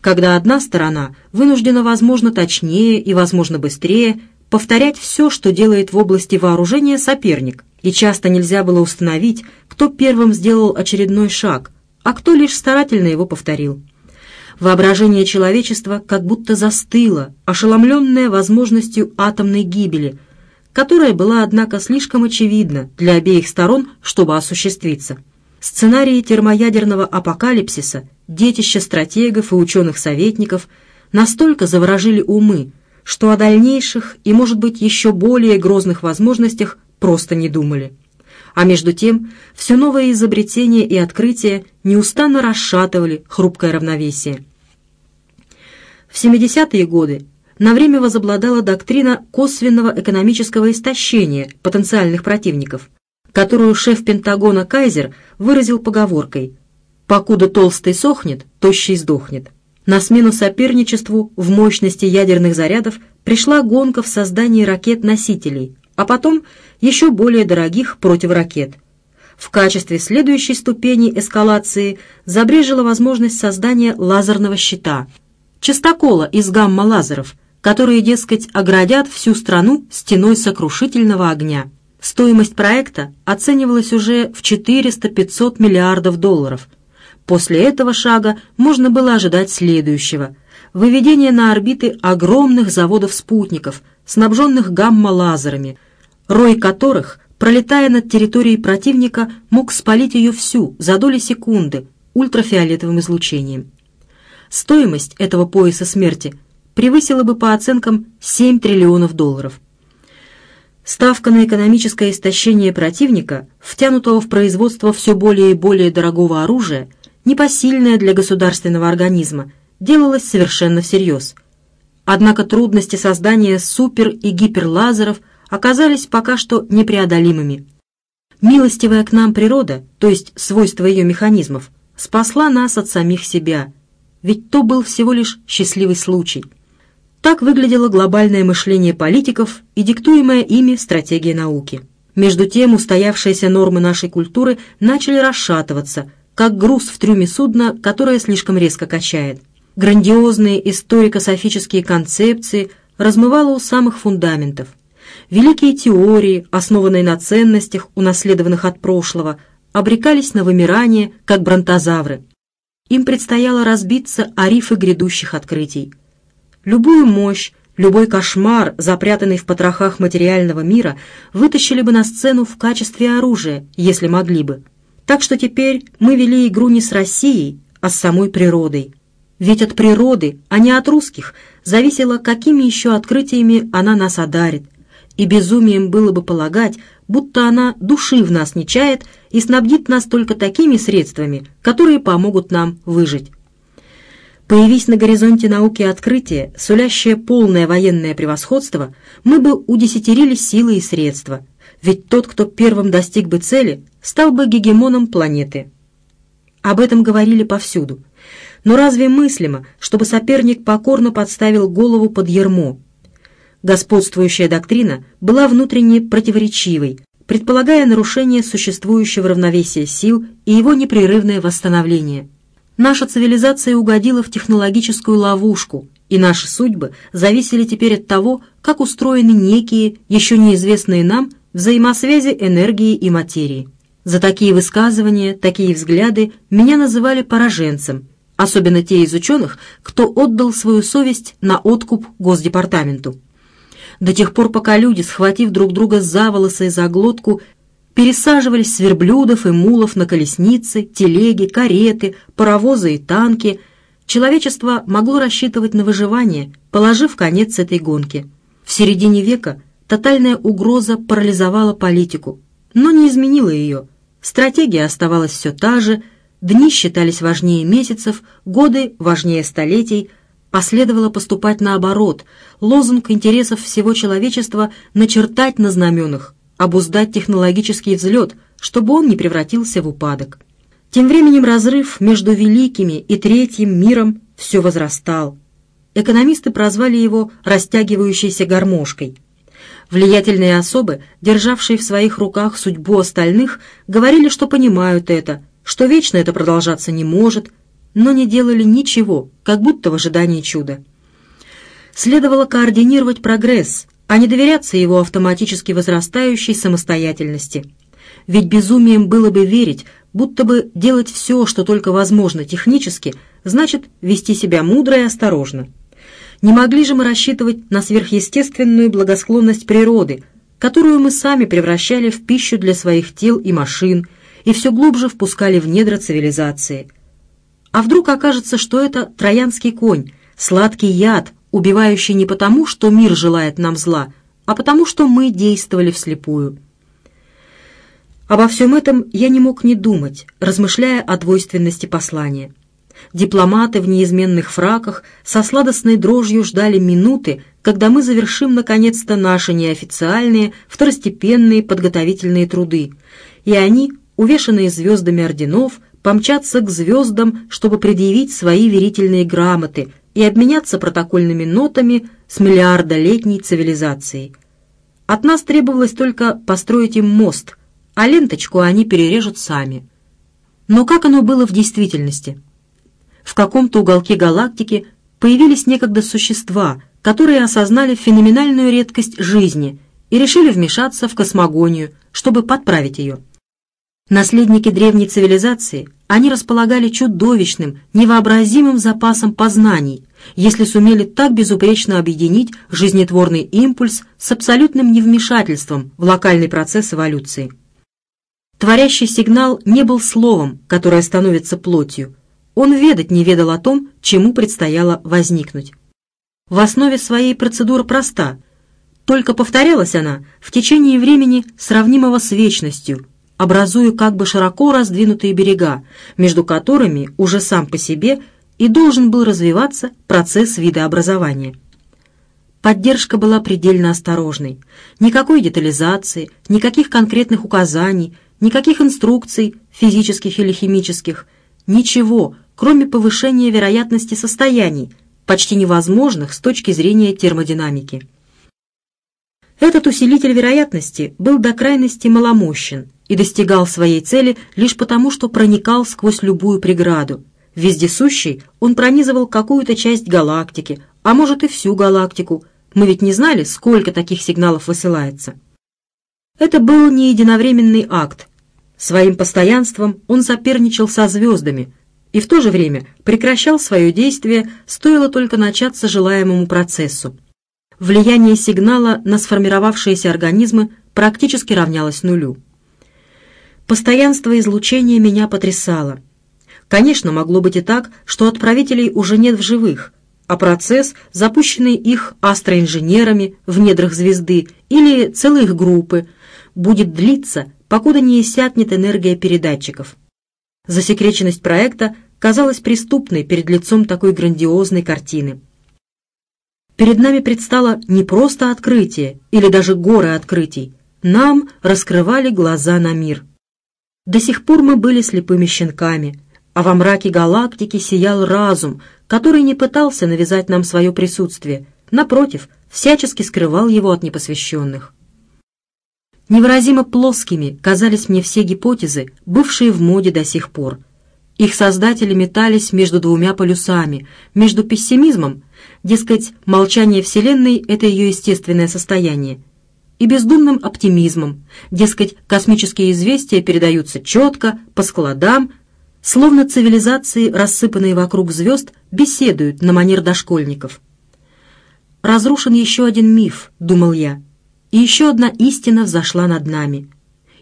когда одна сторона вынуждена, возможно, точнее и, возможно, быстрее повторять все, что делает в области вооружения соперник, и часто нельзя было установить, кто первым сделал очередной шаг, а кто лишь старательно его повторил. Воображение человечества как будто застыло, ошеломленное возможностью атомной гибели – которая была, однако, слишком очевидна для обеих сторон, чтобы осуществиться. Сценарии термоядерного апокалипсиса, детища стратегов и ученых-советников настолько заворожили умы, что о дальнейших и, может быть, еще более грозных возможностях просто не думали. А между тем, все новые изобретения и открытия неустанно расшатывали хрупкое равновесие. В 70-е годы на время возобладала доктрина косвенного экономического истощения потенциальных противников, которую шеф Пентагона Кайзер выразил поговоркой «Покуда толстый сохнет, тощий сдохнет». На смену соперничеству в мощности ядерных зарядов пришла гонка в создании ракет-носителей, а потом еще более дорогих противоракет. В качестве следующей ступени эскалации забрежила возможность создания лазерного щита, частокола из гамма-лазеров – которые, дескать, оградят всю страну стеной сокрушительного огня. Стоимость проекта оценивалась уже в 400-500 миллиардов долларов. После этого шага можно было ожидать следующего – выведение на орбиты огромных заводов-спутников, снабженных гамма-лазерами, рой которых, пролетая над территорией противника, мог спалить ее всю за доли секунды ультрафиолетовым излучением. Стоимость этого пояса смерти – превысила бы по оценкам 7 триллионов долларов. Ставка на экономическое истощение противника, втянутого в производство все более и более дорогого оружия, непосильная для государственного организма, делалась совершенно всерьез. Однако трудности создания супер- и гиперлазеров оказались пока что непреодолимыми. Милостивая к нам природа, то есть свойства ее механизмов, спасла нас от самих себя, ведь то был всего лишь счастливый случай – так выглядело глобальное мышление политиков и диктуемая ими стратегия науки. Между тем, устоявшиеся нормы нашей культуры начали расшатываться, как груз в трюме судна, которое слишком резко качает. Грандиозные историко-софические концепции размывало у самых фундаментов. Великие теории, основанные на ценностях, унаследованных от прошлого, обрекались на вымирание, как бронтозавры. Им предстояло разбиться о рифы грядущих открытий – Любую мощь, любой кошмар, запрятанный в потрохах материального мира, вытащили бы на сцену в качестве оружия, если могли бы. Так что теперь мы вели игру не с Россией, а с самой природой. Ведь от природы, а не от русских, зависело, какими еще открытиями она нас одарит. И безумием было бы полагать, будто она души в нас не чает и снабдит нас только такими средствами, которые помогут нам выжить. Появись на горизонте науки открытие, сулящее полное военное превосходство, мы бы удесятерили силы и средства, ведь тот, кто первым достиг бы цели, стал бы гегемоном планеты. Об этом говорили повсюду. Но разве мыслимо, чтобы соперник покорно подставил голову под ермо? Господствующая доктрина была внутренне противоречивой, предполагая нарушение существующего равновесия сил и его непрерывное восстановление – Наша цивилизация угодила в технологическую ловушку, и наши судьбы зависели теперь от того, как устроены некие, еще неизвестные нам, взаимосвязи энергии и материи. За такие высказывания, такие взгляды меня называли пораженцем, особенно те из ученых, кто отдал свою совесть на откуп Госдепартаменту. До тех пор, пока люди, схватив друг друга за волосы и за глотку, пересаживались с верблюдов и мулов на колесницы, телеги, кареты, паровозы и танки. Человечество могло рассчитывать на выживание, положив конец этой гонке. В середине века тотальная угроза парализовала политику, но не изменила ее. Стратегия оставалась все та же, дни считались важнее месяцев, годы важнее столетий, последовало поступать наоборот, лозунг интересов всего человечества начертать на знаменах – обуздать технологический взлет, чтобы он не превратился в упадок. Тем временем разрыв между великими и третьим миром все возрастал. Экономисты прозвали его «растягивающейся гармошкой». Влиятельные особы, державшие в своих руках судьбу остальных, говорили, что понимают это, что вечно это продолжаться не может, но не делали ничего, как будто в ожидании чуда. Следовало координировать прогресс, а не доверяться его автоматически возрастающей самостоятельности. Ведь безумием было бы верить, будто бы делать все, что только возможно технически, значит вести себя мудро и осторожно. Не могли же мы рассчитывать на сверхъестественную благосклонность природы, которую мы сами превращали в пищу для своих тел и машин, и все глубже впускали в недра цивилизации. А вдруг окажется, что это троянский конь, сладкий яд, убивающий не потому, что мир желает нам зла, а потому, что мы действовали вслепую. Обо всем этом я не мог не думать, размышляя о двойственности послания. Дипломаты в неизменных фраках со сладостной дрожью ждали минуты, когда мы завершим наконец-то наши неофициальные, второстепенные подготовительные труды, и они, увешанные звездами орденов, помчатся к звездам, чтобы предъявить свои верительные грамоты и обменяться протокольными нотами с миллиардолетней цивилизацией. От нас требовалось только построить им мост, а ленточку они перережут сами. Но как оно было в действительности? В каком-то уголке галактики появились некогда существа, которые осознали феноменальную редкость жизни и решили вмешаться в космогонию, чтобы подправить ее. Наследники древней цивилизации, они располагали чудовищным, невообразимым запасом познаний, если сумели так безупречно объединить жизнетворный импульс с абсолютным невмешательством в локальный процесс эволюции. Творящий сигнал не был словом, которое становится плотью, он ведать не ведал о том, чему предстояло возникнуть. В основе своей процедура проста, только повторялась она в течение времени, сравнимого с вечностью, образуя как бы широко раздвинутые берега, между которыми уже сам по себе и должен был развиваться процесс видообразования. Поддержка была предельно осторожной. Никакой детализации, никаких конкретных указаний, никаких инструкций, физических или химических, ничего, кроме повышения вероятности состояний, почти невозможных с точки зрения термодинамики. Этот усилитель вероятности был до крайности маломощен и достигал своей цели лишь потому, что проникал сквозь любую преграду. Вездесущий он пронизывал какую-то часть галактики, а может и всю галактику. Мы ведь не знали, сколько таких сигналов высылается. Это был не единовременный акт. Своим постоянством он соперничал со звездами – и в то же время прекращал свое действие, стоило только начаться желаемому процессу. Влияние сигнала на сформировавшиеся организмы практически равнялось нулю. Постоянство излучения меня потрясало. Конечно, могло быть и так, что отправителей уже нет в живых, а процесс, запущенный их астроинженерами в недрах звезды или целой их группы, будет длиться, покуда не иссякнет энергия передатчиков. Засекреченность проекта казалась преступной перед лицом такой грандиозной картины. Перед нами предстало не просто открытие или даже горы открытий. Нам раскрывали глаза на мир. До сих пор мы были слепыми щенками, а во мраке галактики сиял разум, который не пытался навязать нам свое присутствие, напротив, всячески скрывал его от непосвященных. Невыразимо плоскими казались мне все гипотезы, бывшие в моде до сих пор — их создатели метались между двумя полюсами, между пессимизмом, дескать, молчание Вселенной — это ее естественное состояние, и бездумным оптимизмом, дескать, космические известия передаются четко, по складам, словно цивилизации, рассыпанные вокруг звезд, беседуют на манер дошкольников. «Разрушен еще один миф», — думал я, — «и еще одна истина взошла над нами»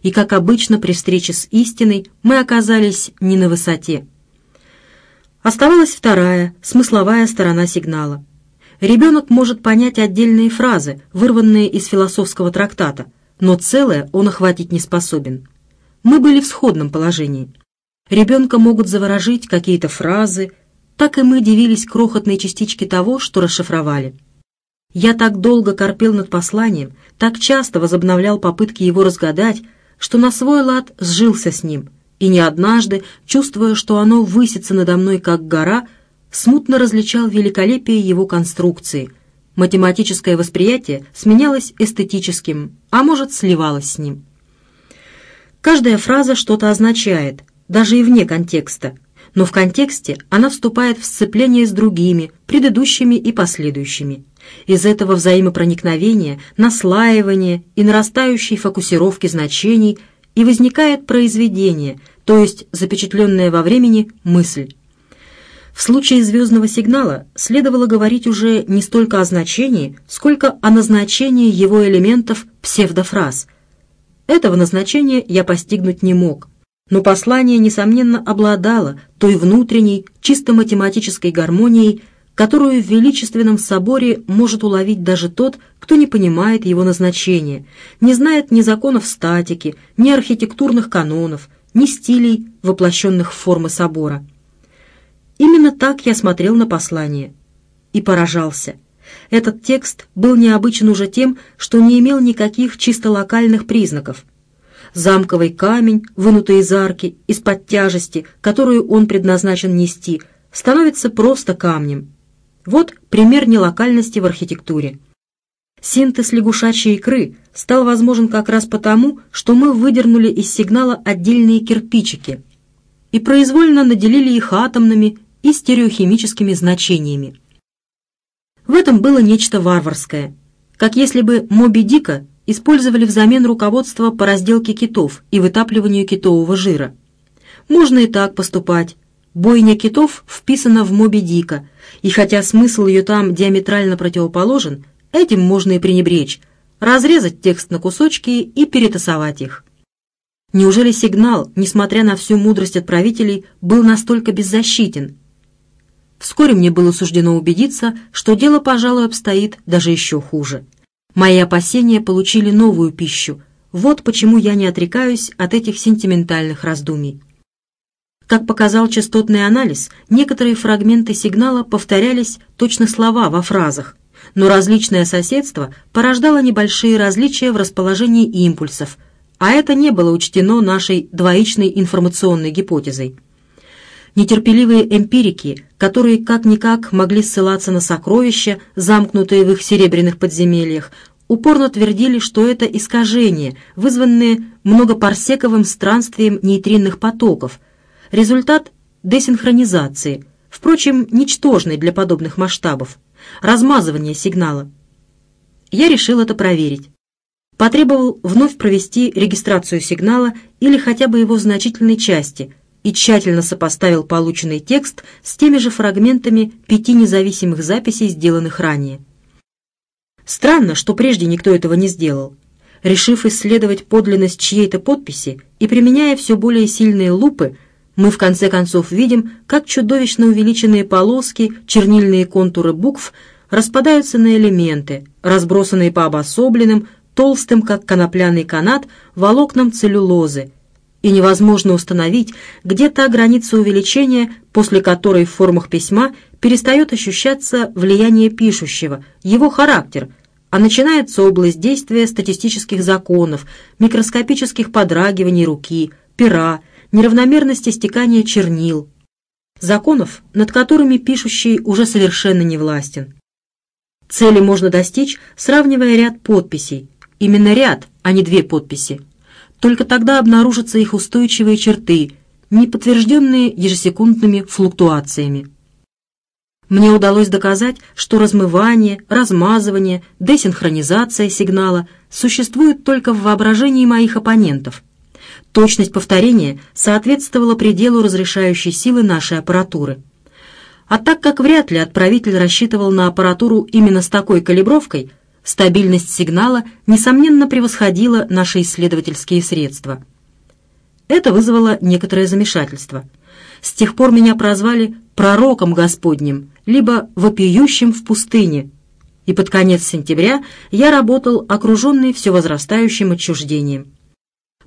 и, как обычно при встрече с истиной, мы оказались не на высоте. Оставалась вторая, смысловая сторона сигнала. Ребенок может понять отдельные фразы, вырванные из философского трактата, но целое он охватить не способен. Мы были в сходном положении. Ребенка могут заворожить какие-то фразы, так и мы дивились крохотной частичке того, что расшифровали. Я так долго корпел над посланием, так часто возобновлял попытки его разгадать, что на свой лад сжился с ним, и не однажды, чувствуя, что оно высится надо мной, как гора, смутно различал великолепие его конструкции, математическое восприятие сменялось эстетическим, а может, сливалось с ним. Каждая фраза что-то означает, даже и вне контекста, но в контексте она вступает в сцепление с другими, предыдущими и последующими. Из этого взаимопроникновения, наслаивания и нарастающей фокусировки значений и возникает произведение, то есть запечатленная во времени мысль. В случае звездного сигнала следовало говорить уже не столько о значении, сколько о назначении его элементов псевдофраз. Этого назначения я постигнуть не мог, но послание, несомненно, обладало той внутренней, чисто математической гармонией, которую в величественном соборе может уловить даже тот, кто не понимает его назначения, не знает ни законов статики, ни архитектурных канонов, ни стилей, воплощенных в формы собора. Именно так я смотрел на послание и поражался. Этот текст был необычен уже тем, что не имел никаких чисто локальных признаков. Замковый камень, вынутый из арки, из-под тяжести, которую он предназначен нести, становится просто камнем. Вот пример нелокальности в архитектуре. Синтез лягушачьей икры стал возможен как раз потому, что мы выдернули из сигнала отдельные кирпичики и произвольно наделили их атомными и стереохимическими значениями. В этом было нечто варварское, как если бы Моби Дика использовали взамен руководства по разделке китов и вытапливанию китового жира. Можно и так поступать. Бойня китов вписана в Моби Дика, и хотя смысл ее там диаметрально противоположен, этим можно и пренебречь, разрезать текст на кусочки и перетасовать их. Неужели сигнал, несмотря на всю мудрость отправителей, был настолько беззащитен, Вскоре мне было суждено убедиться, что дело, пожалуй, обстоит даже еще хуже. Мои опасения получили новую пищу. Вот почему я не отрекаюсь от этих сентиментальных раздумий. Как показал частотный анализ, некоторые фрагменты сигнала повторялись точно слова во фразах, но различное соседство порождало небольшие различия в расположении импульсов, а это не было учтено нашей двоичной информационной гипотезой. Нетерпеливые эмпирики, которые как-никак могли ссылаться на сокровища, замкнутые в их серебряных подземельях, упорно твердили, что это искажение, вызванное многопарсековым странствием нейтринных потоков, результат десинхронизации, впрочем, ничтожный для подобных масштабов, размазывания сигнала. Я решил это проверить. Потребовал вновь провести регистрацию сигнала или хотя бы его значительной части – и тщательно сопоставил полученный текст с теми же фрагментами пяти независимых записей, сделанных ранее. Странно, что прежде никто этого не сделал. Решив исследовать подлинность чьей-то подписи и применяя все более сильные лупы, мы в конце концов видим, как чудовищно увеличенные полоски, чернильные контуры букв распадаются на элементы, разбросанные по обособленным, толстым, как конопляный канат, волокнам целлюлозы, и невозможно установить, где та граница увеличения, после которой в формах письма перестает ощущаться влияние пишущего, его характер, а начинается область действия статистических законов, микроскопических подрагиваний руки, пера, неравномерности стекания чернил, законов, над которыми пишущий уже совершенно не властен. Цели можно достичь, сравнивая ряд подписей. Именно ряд, а не две подписи. Только тогда обнаружатся их устойчивые черты, не подтвержденные ежесекундными флуктуациями. Мне удалось доказать, что размывание, размазывание, десинхронизация сигнала существуют только в воображении моих оппонентов. Точность повторения соответствовала пределу разрешающей силы нашей аппаратуры. А так как вряд ли отправитель рассчитывал на аппаратуру именно с такой калибровкой, Стабильность сигнала, несомненно, превосходила наши исследовательские средства. Это вызвало некоторое замешательство. С тех пор меня прозвали «пророком Господним», либо «вопиющим в пустыне», и под конец сентября я работал окруженный все возрастающим отчуждением.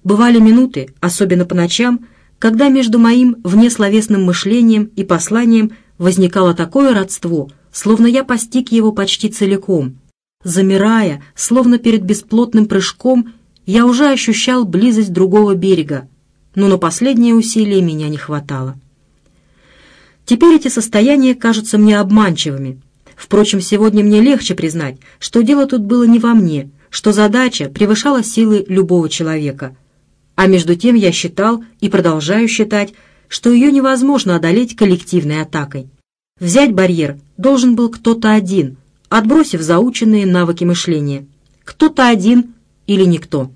Бывали минуты, особенно по ночам, когда между моим внесловесным мышлением и посланием возникало такое родство, словно я постиг его почти целиком, Замирая, словно перед бесплотным прыжком, я уже ощущал близость другого берега, но на последнее усилие меня не хватало. Теперь эти состояния кажутся мне обманчивыми. Впрочем, сегодня мне легче признать, что дело тут было не во мне, что задача превышала силы любого человека. А между тем я считал и продолжаю считать, что ее невозможно одолеть коллективной атакой. Взять барьер должен был кто-то один, отбросив заученные навыки мышления. Кто-то один или никто.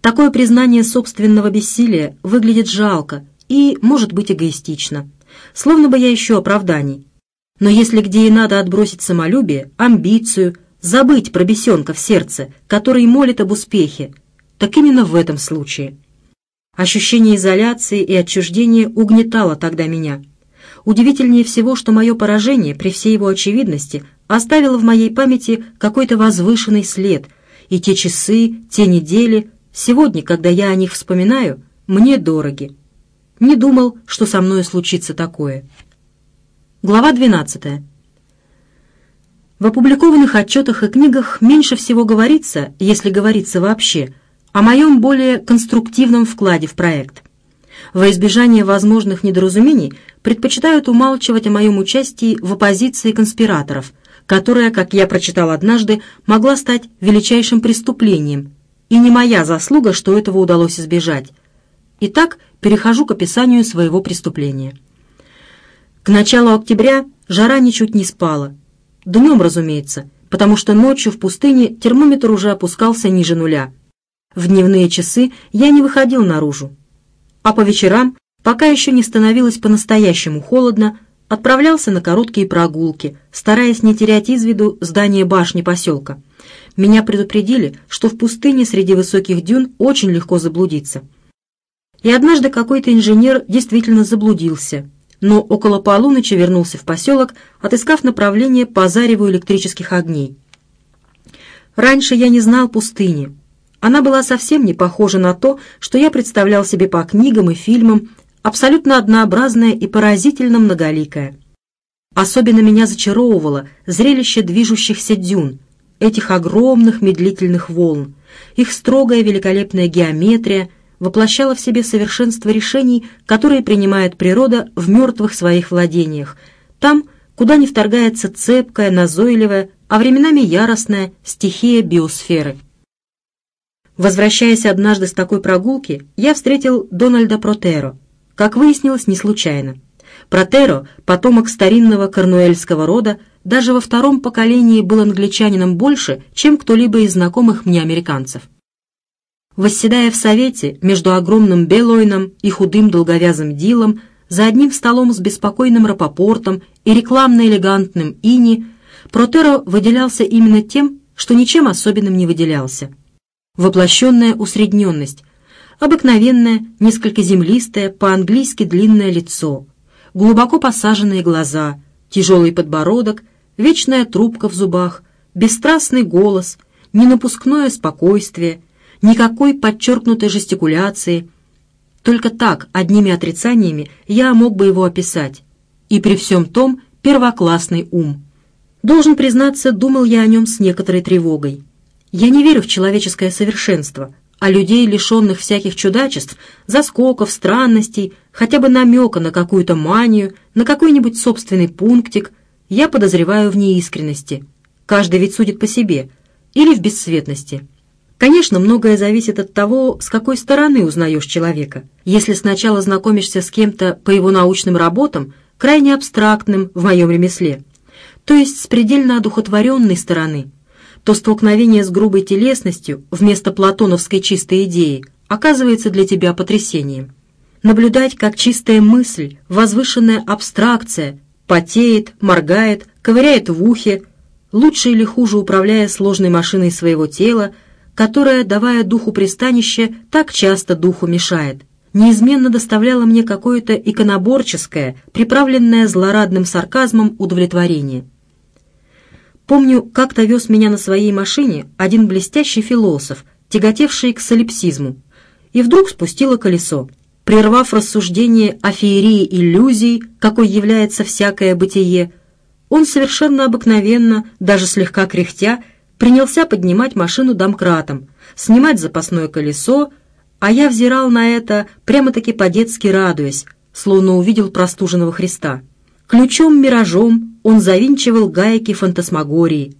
Такое признание собственного бессилия выглядит жалко и, может быть, эгоистично. Словно бы я ищу оправданий. Но если где и надо отбросить самолюбие, амбицию, забыть про бесенка в сердце, который молит об успехе, так именно в этом случае. Ощущение изоляции и отчуждения угнетало тогда меня. Удивительнее всего, что мое поражение, при всей его очевидности, оставило в моей памяти какой-то возвышенный след, и те часы, те недели, сегодня, когда я о них вспоминаю, мне дороги. Не думал, что со мной случится такое. Глава 12. В опубликованных отчетах и книгах меньше всего говорится, если говорится вообще, о моем более конструктивном вкладе в проект. Во избежание возможных недоразумений предпочитают умалчивать о моем участии в оппозиции конспираторов, которая, как я прочитал однажды, могла стать величайшим преступлением, и не моя заслуга, что этого удалось избежать. Итак, перехожу к описанию своего преступления. К началу октября жара ничуть не спала. Днем, разумеется, потому что ночью в пустыне термометр уже опускался ниже нуля. В дневные часы я не выходил наружу. А по вечерам, пока еще не становилось по-настоящему холодно, отправлялся на короткие прогулки, стараясь не терять из виду здание башни поселка. Меня предупредили, что в пустыне среди высоких дюн очень легко заблудиться. И однажды какой-то инженер действительно заблудился, но около полуночи вернулся в поселок, отыскав направление по зареву электрических огней. Раньше я не знал пустыни. Она была совсем не похожа на то, что я представлял себе по книгам и фильмам, абсолютно однообразная и поразительно многоликая. Особенно меня зачаровывало зрелище движущихся дюн, этих огромных медлительных волн, их строгая великолепная геометрия, воплощала в себе совершенство решений, которые принимает природа в мертвых своих владениях, там, куда не вторгается цепкая, назойливая, а временами яростная стихия биосферы. Возвращаясь однажды с такой прогулки, я встретил Дональда Протеро, как выяснилось, не случайно. Протеро, потомок старинного корнуэльского рода, даже во втором поколении был англичанином больше, чем кто-либо из знакомых мне американцев. Восседая в совете между огромным Белойном и худым долговязым Дилом, за одним столом с беспокойным Рапопортом и рекламно-элегантным Ини, Протеро выделялся именно тем, что ничем особенным не выделялся. Воплощенная усредненность, обыкновенное, несколько землистое, по-английски длинное лицо, глубоко посаженные глаза, тяжелый подбородок, вечная трубка в зубах, бесстрастный голос, ненапускное спокойствие — никакой подчеркнутой жестикуляции. Только так, одними отрицаниями, я мог бы его описать. И при всем том первоклассный ум. Должен признаться, думал я о нем с некоторой тревогой. Я не верю в человеческое совершенство, а людей, лишенных всяких чудачеств, заскоков, странностей, хотя бы намека на какую-то манию, на какой-нибудь собственный пунктик, я подозреваю в неискренности. Каждый ведь судит по себе. Или в бесцветности. Конечно, многое зависит от того, с какой стороны узнаешь человека. Если сначала знакомишься с кем-то по его научным работам, крайне абстрактным в моем ремесле, то есть с предельно одухотворенной стороны, то столкновение с грубой телесностью вместо платоновской чистой идеи оказывается для тебя потрясением. Наблюдать, как чистая мысль, возвышенная абстракция, потеет, моргает, ковыряет в ухе, лучше или хуже управляя сложной машиной своего тела, которая, давая духу пристанище, так часто духу мешает, неизменно доставляла мне какое-то иконоборческое, приправленное злорадным сарказмом удовлетворение. Помню, как-то вез меня на своей машине один блестящий философ, тяготевший к солипсизму, и вдруг спустило колесо. Прервав рассуждение о феерии иллюзий, какой является всякое бытие, он совершенно обыкновенно, даже слегка кряхтя, принялся поднимать машину домкратом, снимать запасное колесо, а я взирал на это, прямо-таки по-детски радуясь, словно увидел простуженного Христа. Ключом-миражом он завинчивал гайки фантасмагории.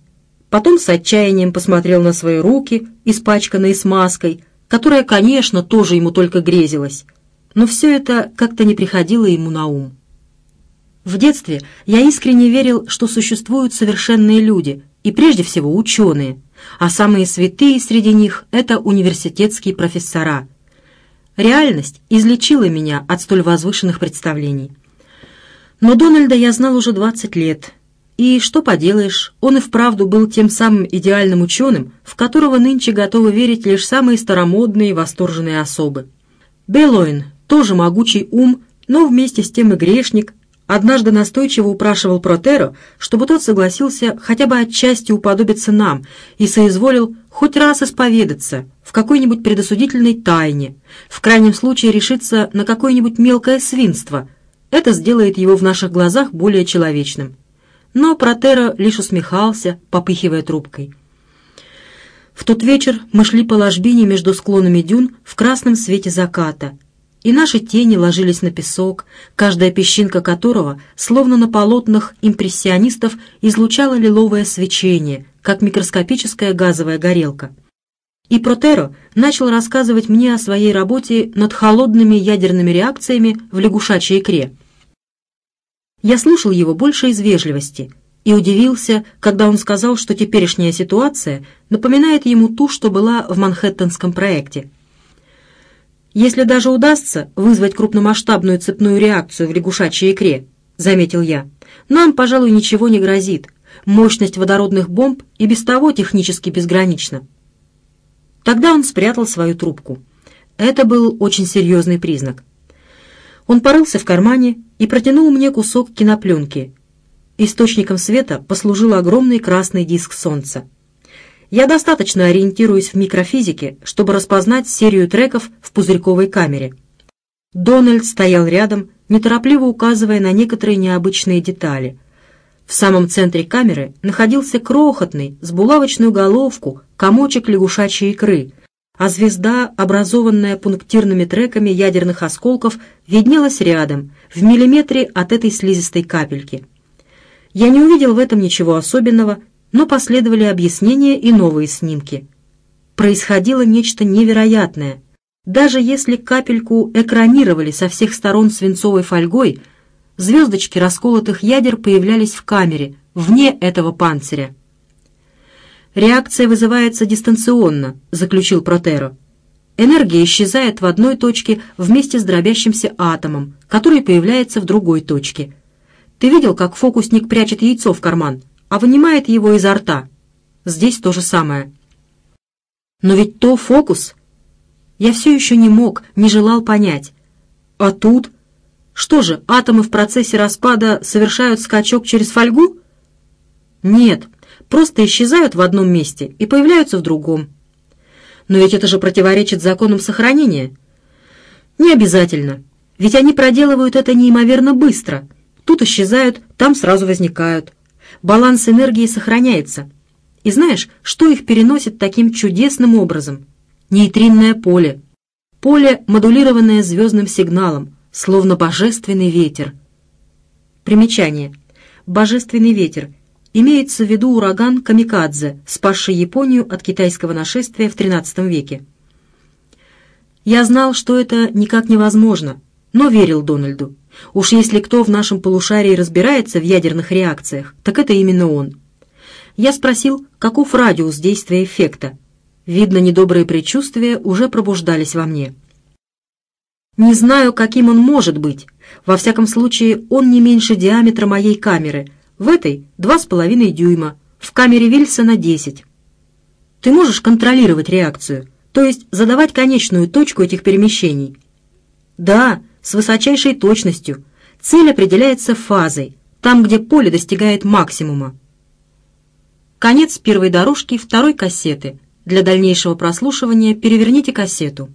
Потом с отчаянием посмотрел на свои руки, испачканные смазкой, которая, конечно, тоже ему только грезилась. Но все это как-то не приходило ему на ум. В детстве я искренне верил, что существуют совершенные люди, и прежде всего ученые, а самые святые среди них — это университетские профессора. Реальность излечила меня от столь возвышенных представлений. Но Дональда я знал уже 20 лет, и что поделаешь, он и вправду был тем самым идеальным ученым, в которого нынче готовы верить лишь самые старомодные и восторженные особы. Беллоин, тоже могучий ум, но вместе с тем и грешник, однажды настойчиво упрашивал Протеро, чтобы тот согласился хотя бы отчасти уподобиться нам и соизволил хоть раз исповедаться в какой-нибудь предосудительной тайне, в крайнем случае решиться на какое-нибудь мелкое свинство. Это сделает его в наших глазах более человечным но Протера лишь усмехался, попыхивая трубкой. В тот вечер мы шли по ложбине между склонами дюн в красном свете заката, и наши тени ложились на песок, каждая песчинка которого, словно на полотнах импрессионистов, излучала лиловое свечение, как микроскопическая газовая горелка. И Протеро начал рассказывать мне о своей работе над холодными ядерными реакциями в лягушачьей икре — я слушал его больше из вежливости и удивился, когда он сказал, что теперешняя ситуация напоминает ему ту, что была в Манхэттенском проекте. «Если даже удастся вызвать крупномасштабную цепную реакцию в лягушачьей икре», — заметил я, — «нам, пожалуй, ничего не грозит. Мощность водородных бомб и без того технически безгранична». Тогда он спрятал свою трубку. Это был очень серьезный признак. Он порылся в кармане и протянул мне кусок кинопленки. Источником света послужил огромный красный диск солнца. Я достаточно ориентируюсь в микрофизике, чтобы распознать серию треков в пузырьковой камере. Дональд стоял рядом, неторопливо указывая на некоторые необычные детали. В самом центре камеры находился крохотный, с булавочную головку, комочек лягушачьей икры, а звезда, образованная пунктирными треками ядерных осколков, виднелась рядом, в миллиметре от этой слизистой капельки. Я не увидел в этом ничего особенного, но последовали объяснения и новые снимки. Происходило нечто невероятное. Даже если капельку экранировали со всех сторон свинцовой фольгой, звездочки расколотых ядер появлялись в камере, вне этого панциря. «Реакция вызывается дистанционно», — заключил Протеро. Энергия исчезает в одной точке вместе с дробящимся атомом, который появляется в другой точке. Ты видел, как фокусник прячет яйцо в карман, а вынимает его изо рта? Здесь то же самое. Но ведь то фокус. Я все еще не мог, не желал понять. А тут... Что же, атомы в процессе распада совершают скачок через фольгу? Нет, просто исчезают в одном месте и появляются в другом. Но ведь это же противоречит законам сохранения. Не обязательно, ведь они проделывают это неимоверно быстро. Тут исчезают, там сразу возникают. Баланс энергии сохраняется. И знаешь, что их переносит таким чудесным образом? Нейтринное поле. Поле, модулированное звездным сигналом, словно божественный ветер. Примечание. Божественный ветер Имеется в виду ураган Камикадзе, спасший Японию от китайского нашествия в XIII веке. Я знал, что это никак невозможно, но верил Дональду. Уж если кто в нашем полушарии разбирается в ядерных реакциях, так это именно он. Я спросил, каков радиус действия эффекта. Видно, недобрые предчувствия уже пробуждались во мне. Не знаю, каким он может быть. Во всяком случае, он не меньше диаметра моей камеры — в этой два с половиной дюйма, в камере Вильсона 10. Ты можешь контролировать реакцию, то есть задавать конечную точку этих перемещений. Да, с высочайшей точностью. Цель определяется фазой, там, где поле достигает максимума. Конец первой дорожки второй кассеты. Для дальнейшего прослушивания переверните кассету.